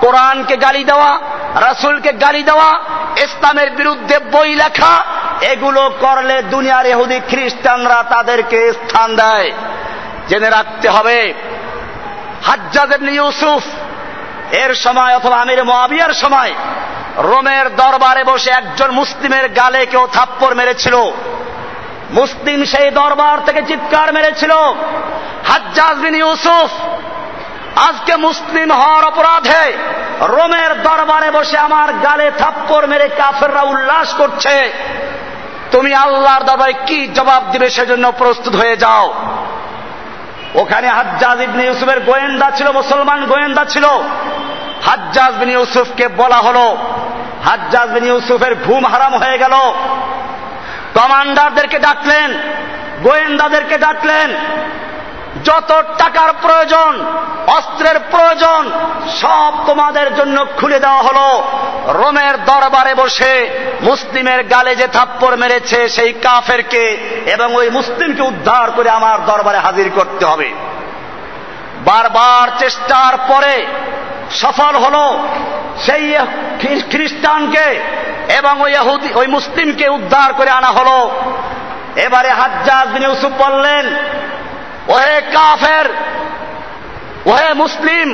কোরআনকে গালি দেওয়া রাসুলকে গালি দেওয়া, ইসলামের বিরুদ্ধে বই লেখা, এগুলো করলে দুনিয়ার এহুদি খ্রিস্টানরা তাদেরকে স্থান দেয়। জেনে রাখতে হবে, হাজ্জাজ ইউসুফ এর সময় অথবা আমির মোয়াবিয়ার সময় রোমের দরবারে বসে একজন মুসলিমের গালে কেউ থাপ্পড় মেরেছিল। মুসলিম সেই দরবার থেকে চিৎকার মেরেছিল। হাজ্জাজ বিন ইউসুফ আজকে মুসলিম হওয়ার অপরাধে রোমের দরবারে বসে আমার গালে থাপ্পড় মেরে কাফেররা উল্লাস করছে। তুমি আল্লাহর দরবারে কি জবাব দিবে সেজন্য প্রস্তুত হয়ে যাও। ওখানে হাজ্জাজ ইবনে ইউসুফের গোয়েন্দা ছিল, মুসলমান গোয়েন্দা ছিল। হাজ্জাজ বিন ইউসুফকে বলা হলো, হাজ্জাজ বিন ইউসুফের ঘুম হারাম হয়ে গেল। কমান্ডারদেরকে ডাকলেন, গোয়েন্দাদেরকে ডাকলেন যত টাকার প্রয়োজন, অস্ত্রের প্রয়োজন, সব তোমাদের জন্য খুলে দেওয়া হলো। রোমের দরবারে বসে মুসলিমের গালে যে থাপ্পড় মেরেছে সেই কাফেরকে এবং ওই মুসলিমকে উদ্ধার করে আমার দরবারে হাজির করতে হবে। বারবার চেষ্টার পরে সফল হলো সেই খ্রিস্টানকে এবং ওই ওই মুসলিমকে উদ্ধার করে আনা হলো। এবারে হাজ্জাজ বিন ইউসুফ বললেন ওহে কাফের, ওহে মুসলিম,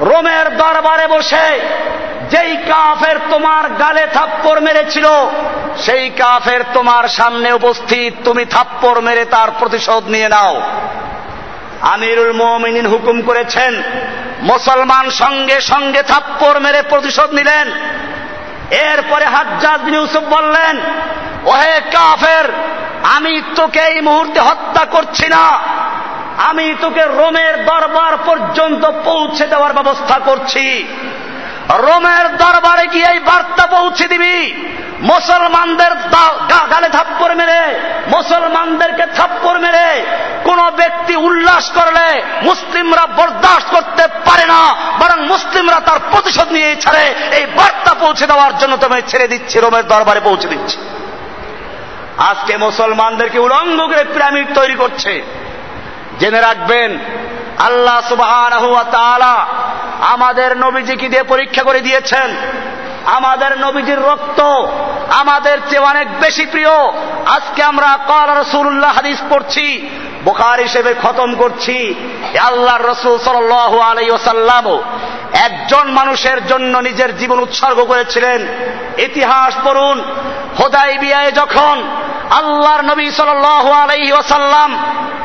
রোমের দরবারে বসে যেই কাফের তোমার গালে থাপ্পড় মেরেছিল, সেই কাফের তোমার সামনে উপস্থিত, তুমি থাপ্পড় মেরে তার প্রতিশোধ নিয়ে নাও। আমিরুল মোমিনিন হুকুম করেছেন, মুসলমান সঙ্গে সঙ্গে থাপ্পড় মেরে প্রতিশোধ নিলেন। এরপরে হাজ্জাজ বিন ইউসুফ বললেন, ওহে কাফের, আমি তোকে এই মুহূর্তে হত্যা করছি না। আমি তোকে রোমের দরবার পর্যন্ত পৌঁছে দেওয়ার ব্যবস্থা করছি। রোমের দরবারে গিয়ে এই বার্তা পৌঁছে দিবি। মুসলমানদের গালে থাপ্পড় মেরে, মুসলমানদেরকে থাপ্পড় মেরে, কোন ব্যক্তি উল্লাস করলে মুসলিমরা বরদাস্ত করতে পারে না, বরং মুসলিমরা তার প্রতিশোধ নিয়ে ছাড়ে। এই বার্তা পৌঁছে দেওয়ার জন্য তোমায় ছেড়ে দিচ্ছি, রোমের দরবারে পৌঁছে দিচ্ছি। আজকে মুসলমানদেরকে উলঙ্গ করে পিরামিড তৈরি করছে। জেনে রাখবেন, আল্লাহ সুবাহ আমাদের নবীজিকে দিয়ে পরীক্ষা করে দিয়েছেন। আমাদের নবীজির রক্ত আমাদের চেয়ে অনেক বেশি প্রিয়। আজকে আমরা কর রসুল্লাহ হাদিস পড়ছি বোখার হিসেবে খতম করছি। আল্লাহ রসুল সাল আলাই ওসাল্লাম একজন মানুষের জন্য নিজের জীবন উৎসর্গ করেছিলেন। ইতিহাস পড়ুন হোদাই বিয়ায় যখন আল্লাহর নবী সাল আলাই ওসাল্লাম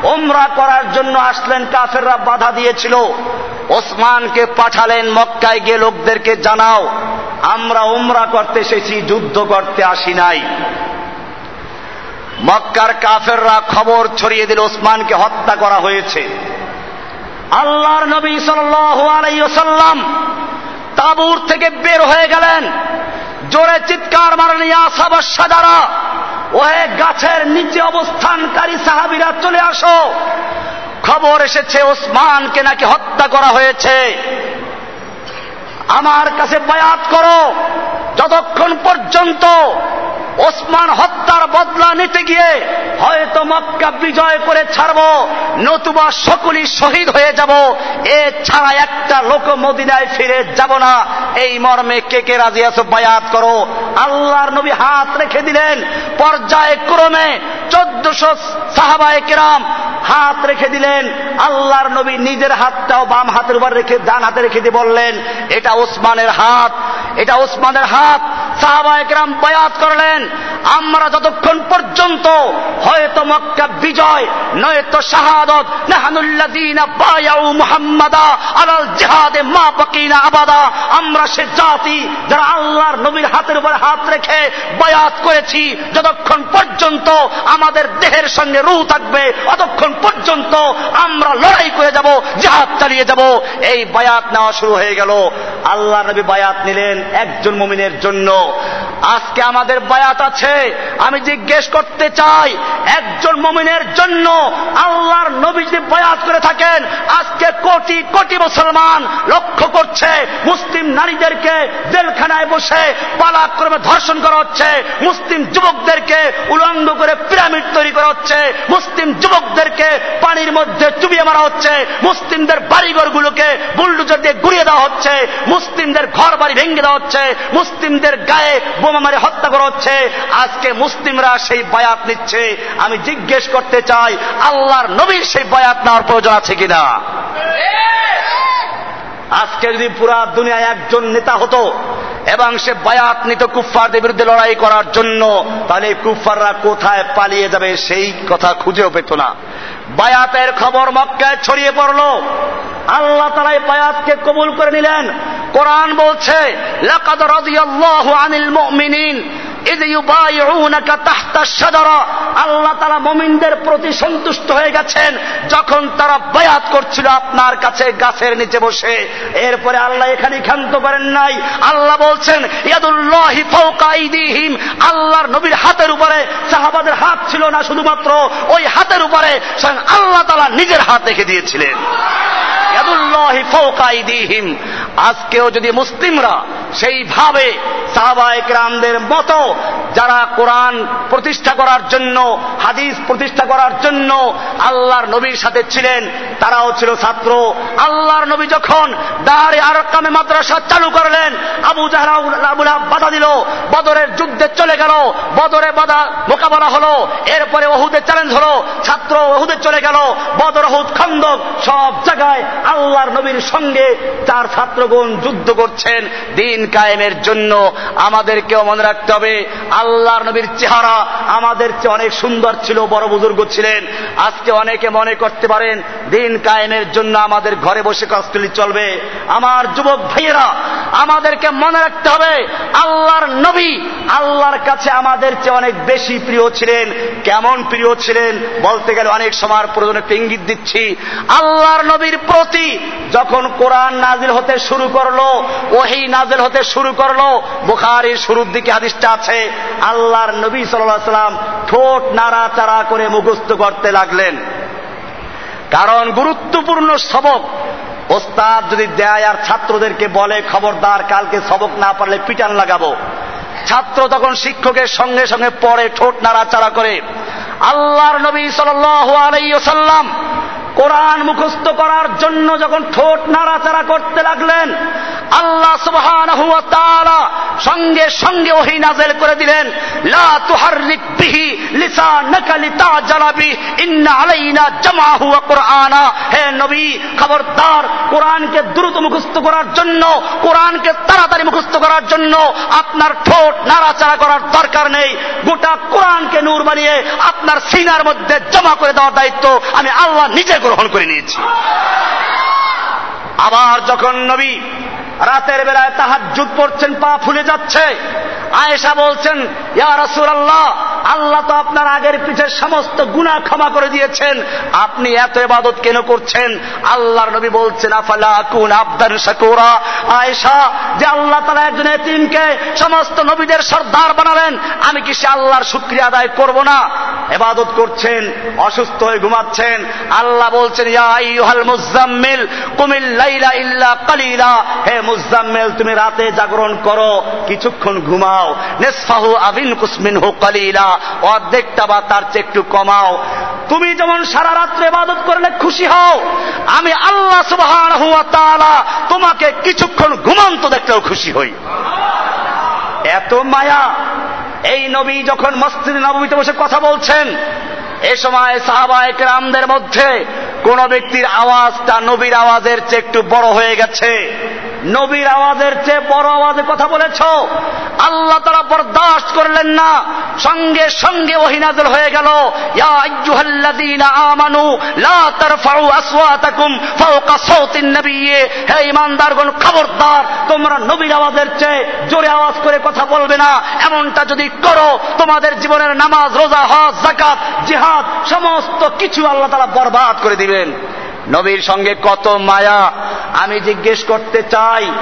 ওমরা করার জন্য আসলেন, কাফেররা বাধা দিয়েছিল। ওসমানকে পাঠালেন মক্কায় গিয়ে লোকদেরকে জানাও, আমরা উমরা করতে এসেছি, যুদ্ধ করতে আসি নাই। মক্কার কাফেররা খবর ছড়িয়ে দিল, ওসমানকে হত্যা করা হয়েছে। আল্লাহর নবী সাল্লাম তাবুর থেকে বের হয়ে গেলেন। জোরে চিৎকার মারেন দ্বারা ওহে গাছের নিচে অবস্থানকারী সাহাবিরা, চলে আসো। খবর এসেছে, ওসমানকে নাকি হত্যা করা হয়েছে। আমার কাছে বায়াত করো, যতক্ষণ পর্যন্ত ওসমান হত্যার বদলা নিতে গিয়ে হয়তো মক্কা বিজয় করে ছাড়ব, নতুবা সকলই শহীদ হয়ে যাব। এ ছাড়া একটা লোক মদিনায় ফিরে যাব না। এই মর্মে কে কে রাজি আছো বায়াত করো। আল্লাহর নবী হাত রেখে দিলেন। পর্যায়ে ক্রমে চোদ্দশো সাহাবায় কেরাম হাত রেখে দিলেন। আল্লাহর নবী নিজের হাতটাও বাম হাতের উপর রেখে ডান হাতে রেখে দিয়ে বললেন, এটা ওসমানের হাত, এটা ওসমানের হাত। সাহাবা একরাম বয়াত করলেন। আমরা যতক্ষণ পর্যন্ত হয়তো মক্কা বিজয়, নয়তো শাহাদত মুহাম্মাদা আলাল জিহাদে মা বাকিনা আবাদা, আমরা সে জাতি যারা আল্লাহর নবীর হাতের উপর হাত রেখে বয়াত করেছি, যতক্ষণ পর্যন্ত আমাদের দেহের সঙ্গে রু থাকবে ততক্ষণ পর্যন্ত আমরা লড়াই করে যাব জাহাজ চালিয়ে যাব। এই বায়াত নেওয়া শুরু হয়ে গেল। আল্লাহ নবী বায়াত নিলেন একজন মমিনের জন্য। আজকে আমাদের বায়াত আছে। আমি জিজ্ঞেস করতে চাই, একজন মমিনের জন্য আল্লাহর নবী যদি বয়াত করে থাকেন, আজকে কোটি কোটি মুসলমান লক্ষ্য করছে, মুসলিম নারীদেরকে জেলখানায় বসে পালাক ক্রমে ধর্ষণ করা হচ্ছে, মুসলিম যুবকদেরকে উলঙ্গ করে পিরামিড তৈরি করা হচ্ছে, মুসলিম যুবকদেরকে পানির মধ্যে চুবিয়ে মারা হচ্ছে, মুসলিমদের বাড়িঘরগুলোকে বুলডুজার দিয়ে গুড়িয়ে দেওয়া হচ্ছে, মুসলিমদের ঘর বাড়ি ভেঙে দেওয়া হচ্ছে, মুসলিমদের গায়ে বোমা মারে হত্যা করা হচ্ছে আজকে মুসলিমরা সেই বায়াত নিচ্ছে। আমি জিজ্ঞেস করতে চাই, আল্লাহর নবীর সেই বায়াত নেওয়ার প্রয়োজন আছে কিনা? আজকে যদি পুরা দুনিয়ায় একজন নেতা হতো এবং সে বায়াত নিত কুফফারদের বিরুদ্ধে লড়াই করার জন্য, তাহলে কুফফাররা কোথায় পালিয়ে যাবে সেই কথা খুঁজেও পেত না। বায়াতের খবর মক্কায় ছড়িয়ে পড়ল। আল্লাহ তালা বায়াতকে কবুল করে নিলেন। কোরআন বলছে, লাকাদ রাদিয়াল্লাহু আনিল মুমিনিন। আল্লাহ তারা মমিনদের প্রতি সন্তুষ্ট হয়ে গেছেন যখন তারা বয়াত করছিল আপনার কাছে গাছের নিচে বসে। এরপরে আল্লাহ এখানে ক্ষান্ত করেন নাই। আল্লাহ বলছেন আল্লাহর নবীর হাতের উপরে সাহাবাদের হাত ছিল না শুধুমাত্র, ওই হাতের উপরে আল্লাহ তালা নিজের হাত রেখে দিয়েছিলেন। আজকেও যদি মুসলিমরা সেইভাবে সাহাবায়ক রামদের মতো যারা কোরআন প্রতিষ্ঠা করার জন্য, হাদিস প্রতিষ্ঠা করার জন্য আল্লাহর নবীর সাথে ছিলেন, তারাও ছিল ছাত্র। আল্লাহর নবী যখন দাঁড়ে আর কামে মাদ্রাসা চালু করলেন, আবু জাহাবুল বাধা দিল, বদরের যুদ্ধে চলে গেল, বদরে বাধা মোকাবেলা হলো, এরপরে ওহুদে চ্যালেঞ্জ হলো, ছাত্র ওহুদে চলে গেল, বদর, ওহুদ, খন্দক সব জায়গায় আল্লাহর নবীর সঙ্গে চার ছাত্রগণ যুদ্ধ করছেন দিন কায়েমের জন্য। আমাদেরকেও মনে রাখতে হবে, আল্লাহর নবীর চেহারা আমাদের চেয়ে অনেক সুন্দর ছিল, বড় বুজুর্গ ছিলেন। আজকে অনেকে মনে করতে পারেন, দিন কায়েমের জন্য আমাদের ঘরে বসে কষ্টলি চলবে। আমার যুবক ভাইয়েরা, আমাদেরকে মনে রাখতে হবে, আল্লাহর নবী আল্লাহর কাছে আমাদের চেয়ে অনেক বেশি প্রিয় ছিলেন। কেমন প্রিয় ছিলেন? বলতে গেলে অনেক সময় প্রয়োজন ইঙ্গিত দিচ্ছি। আল্লাহর নবীর প্রতি যখন কোরআন নাজিল হতে শুরু করল, ওহি নাজিল হতে শুরু করল। বুখারির শুরুর দিকে হাদিসটা আছে, আল্লাহর নবী সাল্লাম ঠোঁট নাড়াচাড়া করে মুখস্থ করতে লাগলেন। কারণ গুরুত্বপূর্ণ সবক, ওস্তাদ যদি দেয় আর ছাত্রদেরকে বলে, খবরদার, কালকে সবক না পারলে পিটান লাগাবো। ছাত্র তখন শিক্ষকের সঙ্গে সঙ্গে পড়ে, ঠোঁট নাড়াচাড়া করে। আল্লাহর নবী সাল্লাম কোরআন মুখস্থ করার জন্য যখন ঠোঁট নাড়াচাড়া করতে লাগলেন, আল্লাহ সুবহান সঙ্গে সঙ্গে ওহি নাজেল করে দিলেন খবরদার, কোরআনকে দ্রুত মুখস্থ করার জন্য, কোরআনকে তাড়াতাড়ি মুখস্থ করার জন্য আপনার ঠোঁট নাড়াচাড়া করার দরকার নেই। গোটা কোরআনকে নূর বানিয়ে আপনার সিনার মধ্যে জমা করে দেওয়ার দায়িত্ব আমি আল্লাহ নিজে গ্রহণ করে নিয়েছি। আবার যখন নবী রাতের বেলায় তাহার যুগ পড়ছেন পা ফুলে যাচ্ছে আয়েশা বলছেন, ইয়া আল্লাহ আল্লাহ তো আপনার আগের পিছের সমস্ত গুণা ক্ষমা করে দিয়েছেন। আপনি এত এবাদত কেন করছেন? আল্লাহর নবী বলছেন, আফালা কুন শাকুরা? আয়েশা, যে আল্লাহ তালা একজন এতিমকে সমস্ত নবীদের সর্দার বানালেন, আমি কি সে আল্লাহর শুক্রিয়া আদায় করব না? এবাদত করছেন, অসুস্থ হয়ে ঘুমাচ্ছেন। আল্লাহ বলছেন মুজাম্মিল কুমিল ইল্লা কালিলা। হে মুজাম্মেল তুমি রাতে জাগরণ করো, কিছুক্ষণ ঘুমাও। নেসফাহু আবিন কুসমিন হু কালিলা। অর্ধেকটা বা তার চেয়ে একটু কমাও। তুমি যেমন সারা রাত্রে ইবাদত করলে খুশি হও, আমি আল্লাহ তাআলা তোমাকে কিছুক্ষণ ঘুমন্ত দেখলেও খুশি হই। এত মায়া। এই নবী যখন মসজিদ নবমীতে বসে কথা বলছেন, এ সময় সাহাবায়ক রামদের মধ্যে কোন ব্যক্তির আওয়াজটা নবীর আওয়াজের চেয়ে একটু বড় হয়ে গেছে। নবীর আওয়াজের চেয়ে বড় আওয়াজে কথা বলেছ? আল্লাহ তারা বরদাস্ত করলেন না। সঙ্গে সঙ্গে ওহিনাজল হয়ে গেল। আমানু, লা তারফাউ আসওয়াতাকুম ফাওকা সাওতিন নবিয়্যি। হে ঈমানদারগণ খবরদার, তোমরা নবীর আওয়াজের চেয়ে জোরে আওয়াজ করে কথা বলবে না। এমনটা যদি করো, তোমাদের জীবনের নামাজ, রোজা, হজ, যাকাত, জিহাদ, সমস্ত কিছু আল্লাহ তারা বরবাদ করে দিবেন। নবীর সঙ্গে কত মায়া? আমি জিজ্ঞেস করতে চাই,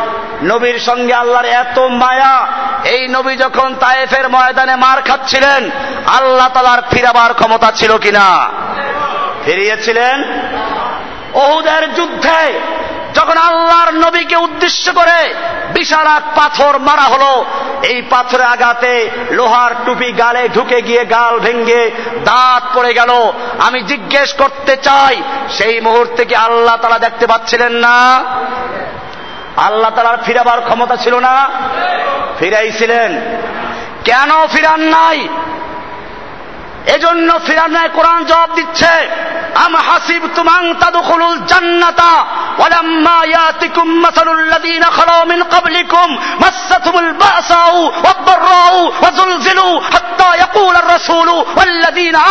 নবীর সঙ্গে আল্লাহর এত মায়া? এই নবী যখন তায়েফের ময়দানে মার খাচ্ছিলেন, আল্লাহ তালার ফিরাবার ক্ষমতা ছিল কিনা? ফিরিয়েছিলেন? ওহুদের যুদ্ধে যখন আল্লাহর নবীকে উদ্দেশ্য করে বিশাল এক পাথর মারা হলো, এই পাথরে আঘাতে লোহার টুপি গালে ঢুকে গিয়ে গাল ভেঙ্গে দাঁত পড়ে গেল। আমি জিজ্ঞেস করতে চাই, সেই মুহূর্তে কি আল্লাহ তালা দেখতে পাচ্ছিলেন না? আল্লাহ তালার ফিরাবার ক্ষমতা ছিল না? ফিরাইছিলেন। কেন ফিরান নাই? এজন্য ফিরানায় কোরআন জবাব দিচ্ছে, আম হাসিব তুমাং জান্নাতা, ওয়ালাম্মা ইয়াতিকুম মাসালুল খালাউ মিন ক্বাবলিকুম বাসাউ ওয়াদ-দারাউ ওয়াজুলজিলু হাত্তা রাসূলু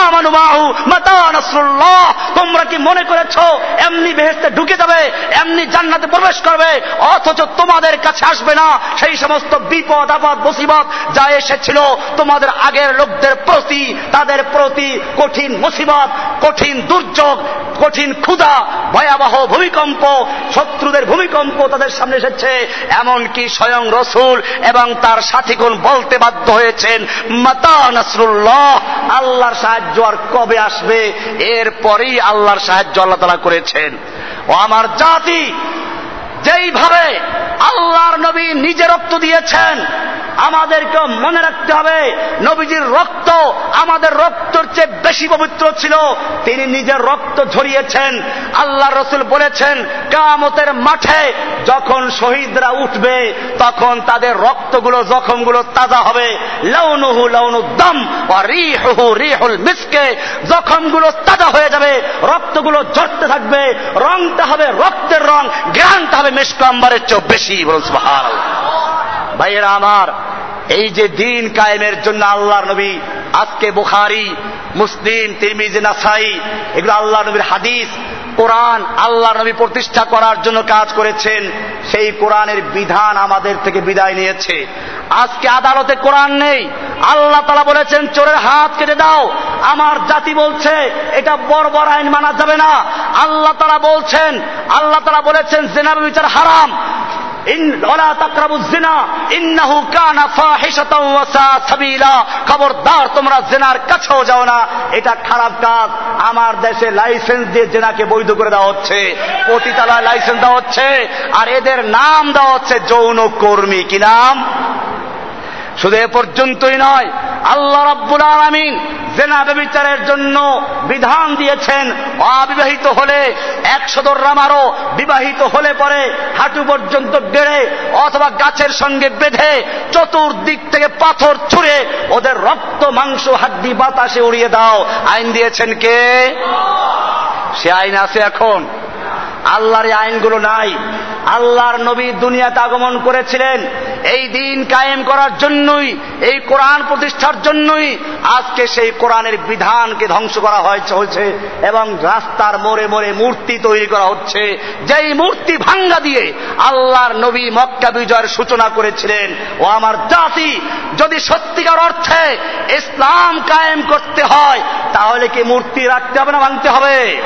আমানু মাহু মাতা নাসরুল্লাহ। তোমরা কি মনে করেছ এমনি বেহেশতে ঢুকে যাবে, এমনি জান্নাতে প্রবেশ করবে, অথচ তোমাদের কাছে আসবে না? সেই সমস্ত বিপদ, আপদ, মুসিবত যা এসেছিল তোমাদের আগের লোকদের প্রতি, তাদের প্রতি কঠিন মুসিবত, কঠিন দুর্যোগ, কঠিন ক্ষুধা, ভয়াবহ ভূমিকম্প, শত্রুদের ভূমিকম্প তাদের সামনে এসেছে। এমনকি স্বয়ং রসুল এবং তার সাথীগুণ বলতে বাধ্য হয়েছেন, মাতা নাসরুল্লাহ, আল্লাহর সাহায্য আর কবে আসবে? এরপরেই আল্লাহর সাহায্য আল্লাহ তালা করেছেন। ও আমার জাতি, যেইভাবে আল্লাহর নবী নিজে রক্ত দিয়েছেন আমাদেরকে মনে রাখতে হবে, নবীজির রক্ত আমাদের রক্তর চেয়ে বেশি পবিত্র ছিল। তিনি নিজের রক্ত ঝরিয়েছেন আল্লাহ রসুল বলেছেন কামতের মাঠে যখন শহীদরা উঠবে, তখন তাদের রক্তগুলো, জখমগুলো তাজা হবে। লৌনুহু লৌনু দম রিহু রিহুল মিসকে। জখমগুলো তাজা হয়ে যাবে, রক্তগুলো ঝরতে থাকবে, রংটা হবে রক্তের রং গ্রানটা হবে মেশক আম্বারের চেয়েও বেশি। বলুন ভাইয়েরা আমার এই যে দিন কায়েমের জন্য আল্লাহর নবী, আজকে বুখারি, মুসলিম, তিরমিজি, নাসাই, এগুলো আল্লাহ নবীর হাদিস, কোরআন আল্লাহ নবী প্রতিষ্ঠা করার জন্য কাজ করেছেন, সেই কোরআনের বিধান আমাদের থেকে বিদায় নিয়েছে। আজকে আদালতে কোরআন নেই, আল্লাহ তালা বলেছেন, চোরের হাত কেটে দাও, আমার জাতি বলছে, এটা বর্বর আইন মানা যাবে না। আল্লাহ তালা বলছেন, আল্লাহ তালা বলেছেন জেনাবে বিচার হারাম খবরদার, তোমরা জেনার কাছেও যাও না, এটা খারাপ কাজ। আমার দেশে লাইসেন্স দিয়ে জেনাকে বৈধ করে দেওয়া হচ্ছে, পতিতালয় লাইসেন্স দেওয়া হচ্ছে, আর এদের নাম দেওয়া হচ্ছে যৌন কর্মী। কি নাম? শুধু এ পর্যন্তই নয়, আল্লাহ রব্বুল আলমিন জেনা ব্যবিচারের জন্য বিধান দিয়েছেন, অবিবাহিত হলে এক একশো রামারও বিবাহিত হলে পরে হাঁটু পর্যন্ত গেড়ে অথবা গাছের সঙ্গে বেঁধে চতুর্দিক থেকে পাথর ছুঁড়ে ওদের রক্ত, মাংস, হাড্ডি, বাতাসে উড়িয়ে দাও। আইন দিয়েছেন কে? সে আইন আছে এখন। আল্লাহর এই আইনগুলো নাই। আল্লাহর নবী দুনিয়াতে আগমন করেছিলেন। এই দিন কায়েম করার জন্যই, এই কোরআন প্রতিষ্ঠার জন্যই আজকে সেই কোরআনের বিধানকে ধ্বংস করা হয়েছে এবং রাস্তার মোড়ে মোড়ে মূর্তি তৈরি করা হচ্ছে। যেই মূর্তি ভাঙ্গা দিয়ে আল্লাহর নবী মক্কা বিজয়ের সূচনা করেছিলেন। ও আমার জাতি, যদি সত্যিকার অর্থে ইসলাম কায়েম করতে হয়, তাহলে কি মূর্তি রাখতে হবে না ভাঙতে হবে?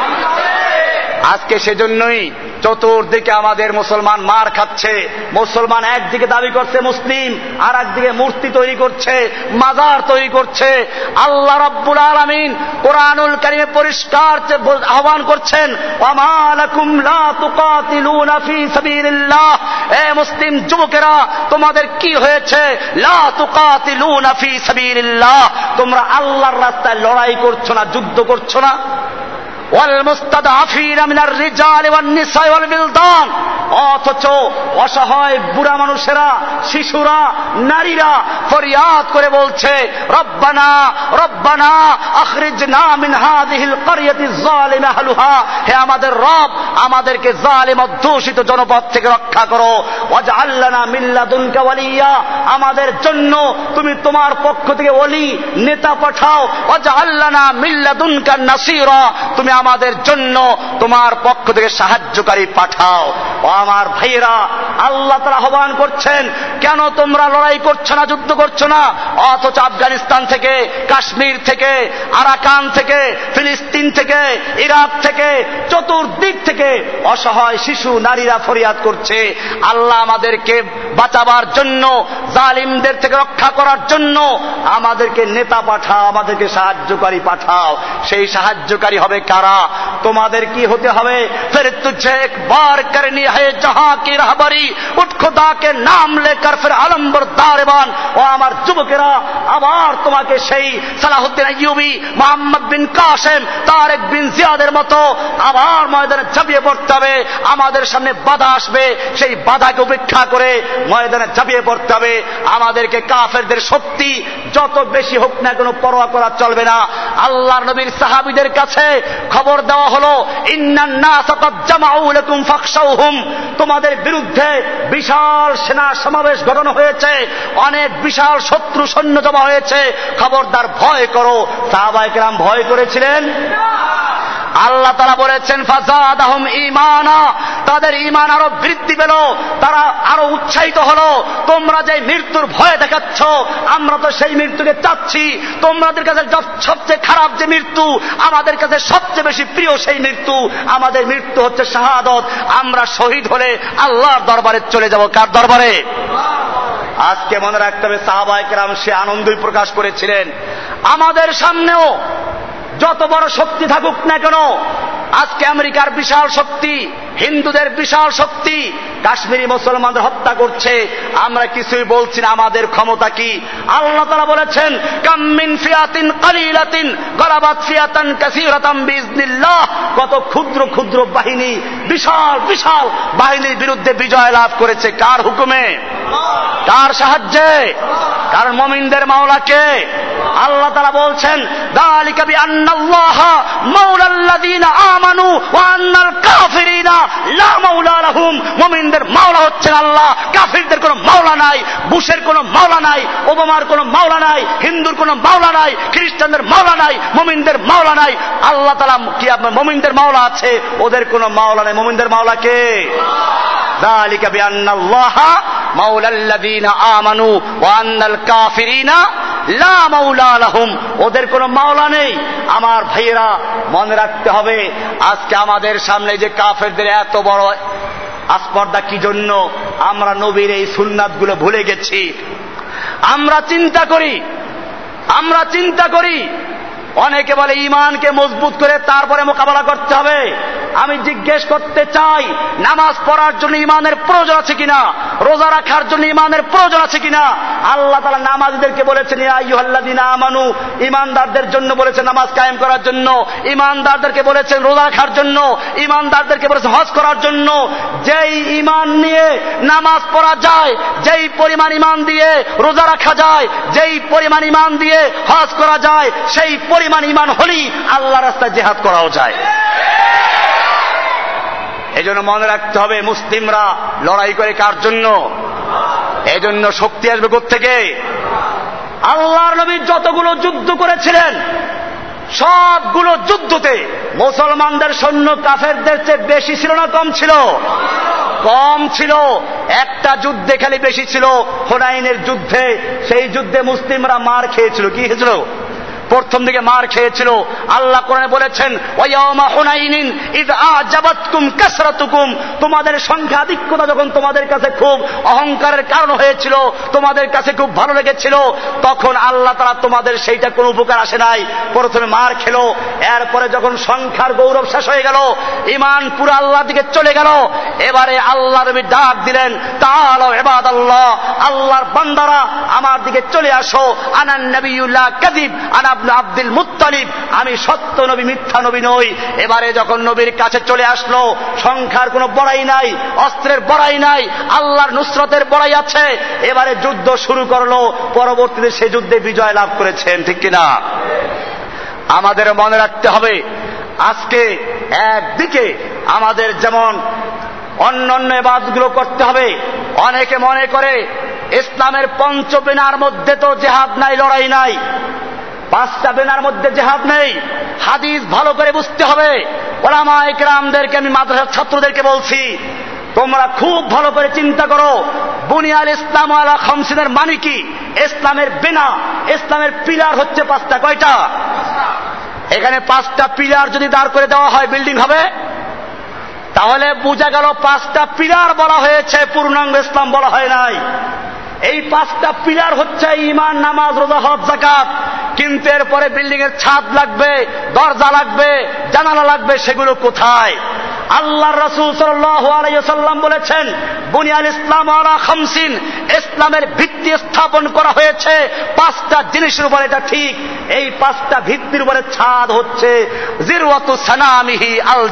আজকে সেজন্যই চতুর্দিকে আমাদের মুসলমান মার খাচ্ছে। মুসলমান একদিকে দাবি করছে মুসলিম আর একদিকে মূর্তি তৈরি করছে, মাজার তৈরি করছে। আল্লাহ রব্বুল আলমিন কোরআনুল কারিমে পরিষ্কার আহ্বান করছেন এ মুসলিম যুবকেরা, তোমাদের কি হয়েছে? তোমরা আল্লাহর রাস্তায় লড়াই করছ না, যুদ্ধ করছ না। অথচ অসহায় বুড়া মানুষেরা, শিশুরা, নারীরা ফরিয়াদ করে বলছে, রব্বানা রব্বানা যালিমা আহলুহা। হে আমাদের রব, আমাদেরকে জালিম অধ্যুষিত জনপদ থেকে রক্ষা করো। মিল্লাদুনকা ওয়ালিয়া। আমাদের জন্য তুমি তোমার পক্ষ থেকে ওলি, নেতা পাঠাও। ওয়াজআল্লানা মিল্লাদুনকা নাসীরা। তুমি আমাদের জন্য তোমার পক্ষ থেকে সাহায্যকারী পাঠাও। ও আমার ভাইয়েরা, আল্লাহ তারা আহ্বান করছেন, কেন তোমরা লড়াই করছ না, যুদ্ধ করছ না? অথচ আফগানিস্তান থেকে, কাশ্মীর থেকে, আরাকান থেকে, ফিলিস্তিন থেকে, ইরাক থেকে, চতুর্দিক থেকে অসহায় শিশু নারীরা ফরিয়াদ করছে। আল্লাহ আমাদেরকে বাঁচাবার জন্য, জালিমদের থেকে রক্ষা করার জন্য আমাদেরকে নেতা পাঠাও, আমাদেরকে সাহায্যকারী পাঠাও। সেই সাহায্যকারী হবে কারা? না তোমাদের কি হতে হবে? ফের তুঝে একবার করনি হে জাহা কি রাহবারি। উঠ নাম লেকার ফের আলম্বর দারবান। ও আমার যুবকেরা, আবার তোমাকে সেই সালাহুদ্দিন ইউবি মোহাম্মদ বিন কাসেম, তারেক বিন জিয়াদের মতো আবার ময়দানে ঝাঁপিয়ে পড়তে হবে। আমাদের সামনে বাধা আসবে। সেই বাধাকে উপেক্ষা করে ময়দানে ঝাঁপিয়ে পড়তে হবে। আমাদেরকে কাফেরদের শক্তি যত বেশি হোক না কোনো পরোয়া করা চলবে না। আল্লাহ নবীর সাহাবিদের কাছে খবর দেওয়া হলো তোমাদের বিরুদ্ধে বিশাল সেনা সমাবেশ ঘটানো হয়েছে, অনেক বিশাল শত্রু সৈন্য জমা হয়েছে। খবরদার ভয় করো। সাহাবাইকেরাম ভয় করেছিলেন? আল্লাহ তারা বলেছেন ফাজাদ আহম ইমানা তাদের ইমান আরও বৃদ্ধি পেল, তারা আরও উৎসাহিত হলো। তোমরা যে মৃত্যুর ভয় দেখাচ্ছ, আমরা তো সেই মৃত্যুকে চাচ্ছি। তোমাদের কাছে সবচেয়ে খারাপ যে মৃত্যু, আমাদের কাছে সবচেয়ে বেশি প্রিয় সেই মৃত্যু, আমাদের মৃত্যু হচ্ছে শাহাদত। আমরা শহীদ হলে আল্লাহর দরবারে চলে যাব। কার দরবারে? আজকে মনে রাখতে হবে সাহাবাহিকেরাম সে আনন্দই প্রকাশ করেছিলেন। আমাদের সামনেও যত বড় শক্তি থাকুক না কেন আজকে আমেরিকার বিশাল শক্তি হিন্দুদের বিশাল শক্তি, কাশ্মীরি মুসলমানদের হত্যা করছে। আমরা কিছুই বলছি না, আমাদের ক্ষমতা কি? আল্লাহ তারা বলেছেন কাম্মিন ফিয়াতিন কালিলাতিন গলাবাত ফিয়াতান কাসিরাতাম বিজনিল্লাহ কত ক্ষুদ্র ক্ষুদ্র বাহিনী, বিশাল বিশাল বাহিনীর বিরুদ্ধে বিজয় লাভ করেছে। কার হুকুমে? কার সাহায্যে? কারণ মমিনদের মাওলাকে আল্লাহ তারা বলছেন, দালিকা বি আন্নাল্লাহ মাওলাল্লাযীনা আমানু আন্নাল কাফিরিনা। লা মাওলা লাহুম মুমিনদের মাওলা হচ্ছেন আল্লাহ কাফিরদের কোনো মাওলা নাই বুশের কোনো মাওলা নাই ওবামার কোনো মাওলা নাই হিন্দুর কোনো মাওলা নাই খ্রিস্টানদের মাওলা নাই মুমিনদের মাওলা নাই আল্লাহ তাআলা কি আপনার মুমিনদের মাওলা আছে ওদের কোনো মাওলা নাই মুমিনদের মাওলা কে ذلك بأن الله مولى الذين آمنوا وأن الكافرين লা ওদের কোনো মাওলা নেই। আমার ভাইয়েরা মনে রাখতে হবে, আজকে আমাদের সামনে যে কাফেরদের এত বড় আস্পর্দা কি জন্য আমরা নবীর এই সুন্নাতগুলো ভুলে গেছি? আমরা চিন্তা করি, আমরা চিন্তা করি। অনেকে বলে ইমানকে মজবুত করে তারপরে মোকাবেলা করতে হবে। আমি জিজ্ঞেস করতে চাই, নামাজ পড়ার জন্য ইমানের প্রয়োজন আছে কিনা? রোজা রাখার জন্য ইমানের প্রয়োজন আছে কিনা? আল্লাহ তালা নামাজদেরকে বলেছেন আমানু ইমানদারদের জন্য বলেছেন নামাজ কায়েম করার জন্য, ইমানদারদেরকে বলেছেন রোজা রাখার জন্য, ইমানদারদেরকে বলেছেন হজ করার জন্য। যেই ইমান নিয়ে নামাজ পড়া যায়, যেই পরিমাণ ইমান দিয়ে রোজা রাখা যায়, যেই পরিমাণ ইমান দিয়ে হজ করা যায়, সেই পরিমাণ ইমান হলেই আল্লাহ রাস্তায় জেহাদ করাও যায়। এই জন্য মনে রাখতে হবে, মুসলিমরা লড়াই করে কার জন্য? এই জন্য শক্তি আসবে থেকে আল্লাহর নবী যতগুলো যুদ্ধ করেছিলেন, সবগুলো যুদ্ধতে মুসলমানদের সৈন্য কাফেরদের চেয়ে বেশি ছিল না, কম ছিল? কম ছিল। একটা যুদ্ধে খালি বেশি ছিল, হোনাইনের যুদ্ধে। সেই যুদ্ধে মুসলিমরা মার খেয়েছিল, কি হয়েছিল প্রথম দিকে মার খেয়েছিল। আল্লাহ কোরআনে বলেছেন তোমাদের সংখ্যাধিক্যতা যখন তোমাদের কাছে খুব অহংকারের কারণ হয়েছিল, তোমাদের কাছে খুব ভালো লেগেছিল, তখন আল্লাহ তারা তোমাদের সেইটা কোনো উপকার আসে নাই। প্রথমে মার খেলো, এরপরে যখন সংখ্যার গৌরব শেষ হয়ে গেল ইমান পুরো আল্লাহ দিকে চলে গেল, এবারে আল্লাহ নবী ডাক দিলেন তাহলে এবাদ আল্লাহ আল্লাহর বান্দারা আমার দিকে চলে আসো। আনান নবীউল্লাহ কাদিব আনা আব্দুল মুত্তালিব, আমি সত্য নবী, মিথ্যা নবী নই। এবারে যখন নবীর কাছে চলে আসলো, সংখ্যার কোনো বড়াই নাই, অস্ত্রের বড়াই নাই, আল্লাহর নুসরতের বড়াই আছে, এবারে যুদ্ধ শুরু করল, পরবর্তীতে সে যুদ্ধে বিজয় লাভ করেছেন, ঠিক কিনা? আমাদের মনে রাখতে হবে, আজকে একদিকে আমাদের যেমন অন্য অন্য এবাদগুলো করতে হবে, অনেকে মনে করে ইসলামের পঞ্চ বেনার মধ্যে তো জেহাদ নাই, লড়াই নাই পাঁচটা বেনার মধ্যে জেহাদ নেই। হাদিস ভালো করে বুঝতে হবে। ওলামা একরামদেরকে আমি মাদ্রাসার ছাত্রদেরকে বলছি, তোমরা খুব ভালো করে চিন্তা করো, বুনিয়াল ইসলাম আলা খমসিনের মানে কি? ইসলামের বেনা, ইসলামের পিলার হচ্ছে পাঁচটা, কয়টা? এখানে পাঁচটা পিলার যদি দাঁড় করে দেওয়া হয়, বিল্ডিং হবে। তাহলে বোঝা গেল পাঁচটা পিলার বলা হয়েছে, পূর্ণাঙ্গ ইসলাম বলা হয় নাই। এই পাঁচটা পিলার হচ্ছে ইমান নামাজ, রোজা, হজ জাকাত কিন্তু এরপরে বিল্ডিং এর ছাদ লাগবে, দরজা লাগবে, জানালা লাগবে, সেগুলো কোথায়? আল্লাহ রসুল সাল্লাম বলেছেন, বুনিয়াল ইসলাম আলা খামসিন ইসলামের ভিত্তি স্থাপন করা হয়েছে পাঁচটা জিনিসের উপরে, এটা ঠিক। এই পাঁচটা ভিত্তির উপরে ছাদ হচ্ছে আল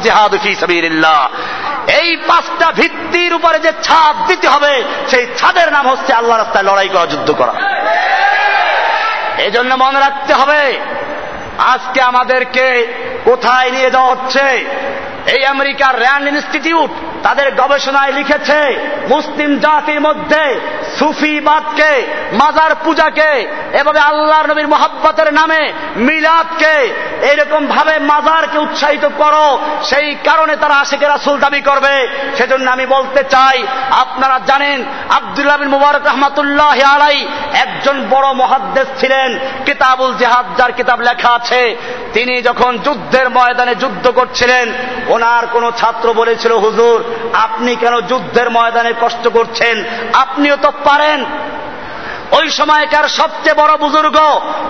এই পাঁচটা ভিত্তির উপরে যে ছাদ দিতে হবে, সেই ছাদের নাম হচ্ছে আল্লাহ রাস্তায় লড়াই করা, যুদ্ধ করা। এই জন্য মনে রাখতে হবে, আজকে আমাদেরকে কোথায় নিয়ে যাওয়া হচ্ছে? এই আমেরিকার র্যান্ড ইনস্টিটিউট তাদের গবেষণায় লিখেছে, মুসলিম জাতির মধ্যে সুফিবাদকে মাজার পূজাকে, এভাবে আল্লাহর নবীর মোহাব্বতের নামে মিলাদকে এইরকম ভাবে মাজারকে উৎসাহিত করো, সেই কারণে তারা আশেকে রাসুল দাবি করবে। সেজন্য আমি বলতে চাই, আপনারা জানেন, আব্দুল্লাহ বিন মুবারক রহমাতুল্লাহ আলাই একজন বড় মহাদ্দেশ ছিলেন, কিতাবুল জেহাদ, যার কিতাব লেখা আছে। তিনি যখন যুদ্ধের ময়দানে যুদ্ধ করছিলেন ওনার কোন ছাত্র বলেছিল হুজুর আপনি কেন যুদ্ধের ময়দানে কষ্ট করছেন? আপনিও তো পারেন। ওই সময়কার সবচেয়ে বড় বুজুর্গ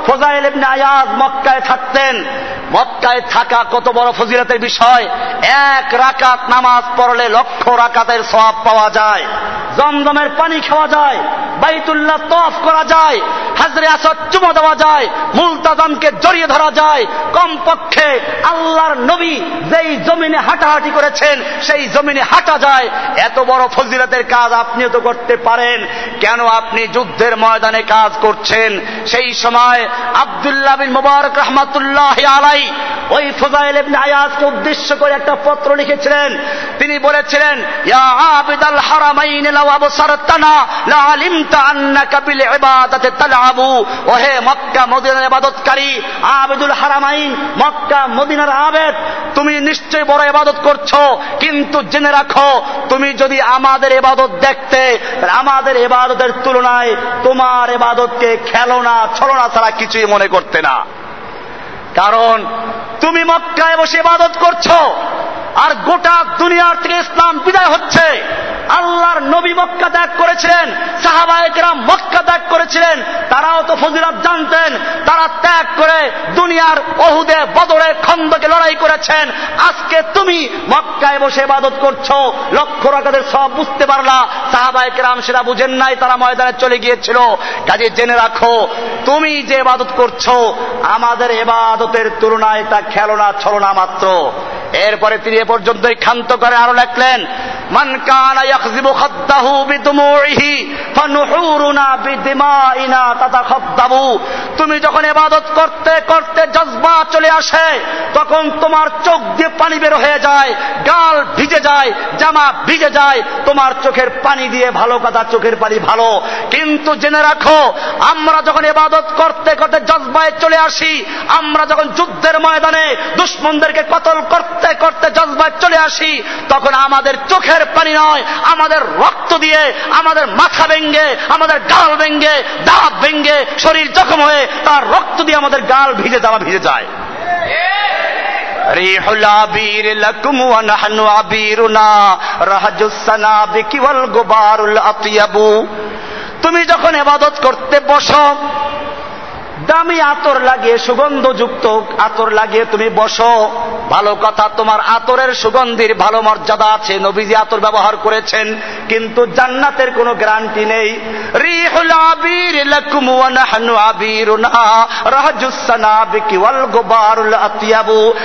ফজাইল ইবনে আয়াজ মক্কায় থাকতেন। মক্কায় থাকা কত বড় ফজিলতের বিষয়, এক রাকাত নামাজ পড়লে লক্ষ রাকাতের সব পাওয়া যায়, জমজমের পানি খাওয়া যায়, বাইতুল্লাহ তফ করা যায়, হাজরে আসাদ চুমো দেওয়া যায় মুলতাজামকে জড়িয়ে ধরা যায়। কমপক্ষে আল্লাহর নবী যেই জমিনে হাঁটাহাঁটি করেছেন, সেই জমিনে হাঁটা যায়। এত বড় ফজিলতের কাজ আপনিও তো করতে পারেন। কেন আপনি যুদ্ধের ময়দানে কাজ করছেন। সেই সময় আবদুল্লাহ বিন মুবারক রহমাতুল্লাহ আলাই ওই ফজাইল ইবনে আয়াজকে উদ্দেশ্য করে একটা পত্র লিখেছিলেন। তিনি বলেছিলেন, ইয়া আবিদাল হারামাইন আবসারতানা লা আলিমতা বিল ওহে মক্কা মদিনার ইবাদতকারী আবিদুল হারামাইন, মক্কা মদিনার আবেদ, তুমি নিশ্চয় বড় ইবাদত করছ, কিন্তু জেনে রাখো, তুমি যদি আমাদের ইবাদত দেখতে আমাদের ইবাদতের তুলনায় তোমার এবাদতকে খেলনা ছলনা ছাড়া কিছুই মনে করতে না। কারণ তুমি মক্কায় বসে ইবাদত করছ, আর গোটা দুনিয়ার থেকে ইসলাম বিদায় হচ্ছে। আল্লাহর নবী মক্কা ত্যাগ করেছিলেন সাহাবায়করাম মক্কা ত্যাগ করেছিলেন, তারাও তো ফজিলত জানতেন, তারা ত্যাগ করে দুনিয়ার অহুদে বদরে, খন্দকে লড়াই করেছেন। আজকে তুমি মক্কায় বসে ইবাদত করছ, লক্ষ রাখাদের সব বুঝতে পারলা। সাহাবায়করাম সেটা বুঝেন নাই, তারা ময়দানে চলে গিয়েছিল। কাজে জেনে রাখো, তুমি যে ইবাদত করছ, আমাদের এবাদতের তুলনায় তা খেলনা ছলনা মাত্র। এরপরে তিনি এ পর্যন্তই ক্ষান্ত করে আরও লেখলেন মান কানা ইয়াখযিবু খাদ্দাহু তুমি যখন ইবাদত করতে করতে জজবা চলে আসে, তখন তোমার চোখ দিয়ে পানি বের হয়ে যায়, গাল ভিজে যায়, জামা ভিজে যায়, তোমার চোখের পানি দিয়ে ভালো কথা চোখের পানি ভালো। কিন্তু জেনে রাখো, আমরা যখন ইবাদত করতে করতে জজবায় চলে আসি, আমরা যখন যুদ্ধের ময়দানে দুশ্মনদেরকে কতল করতে করতে জজবায় চলে আসি, তখন আমাদের চোখের পানি নয় আমাদের রক্ত দিয়ে আমাদের মাথা ভেঙ্গে আমাদের গাল ভেঙ্গে দাঁত ভেঙ্গে শরীর জখম হয়ে তার রক্ত দিয়ে আমাদের গাল ভিজে যাওয়া ভিজে যায় ريح العبير لكم ونحن عبيرنا رهج السنابك والغبار الأطيب তুমি যখন এবাদত করতে বসো দামি আতর লাগিয়ে, সুগন্ধযুক্ত আতর লাগিয়ে তুমি বসো। ভালো কথা, তোমার আতরের সুগন্ধির ভালো মর্যাদা আছে, নবীজি আতর ব্যবহার করেছেন, কিন্তু জান্নাতের কোনো গ্যারান্টি নেই।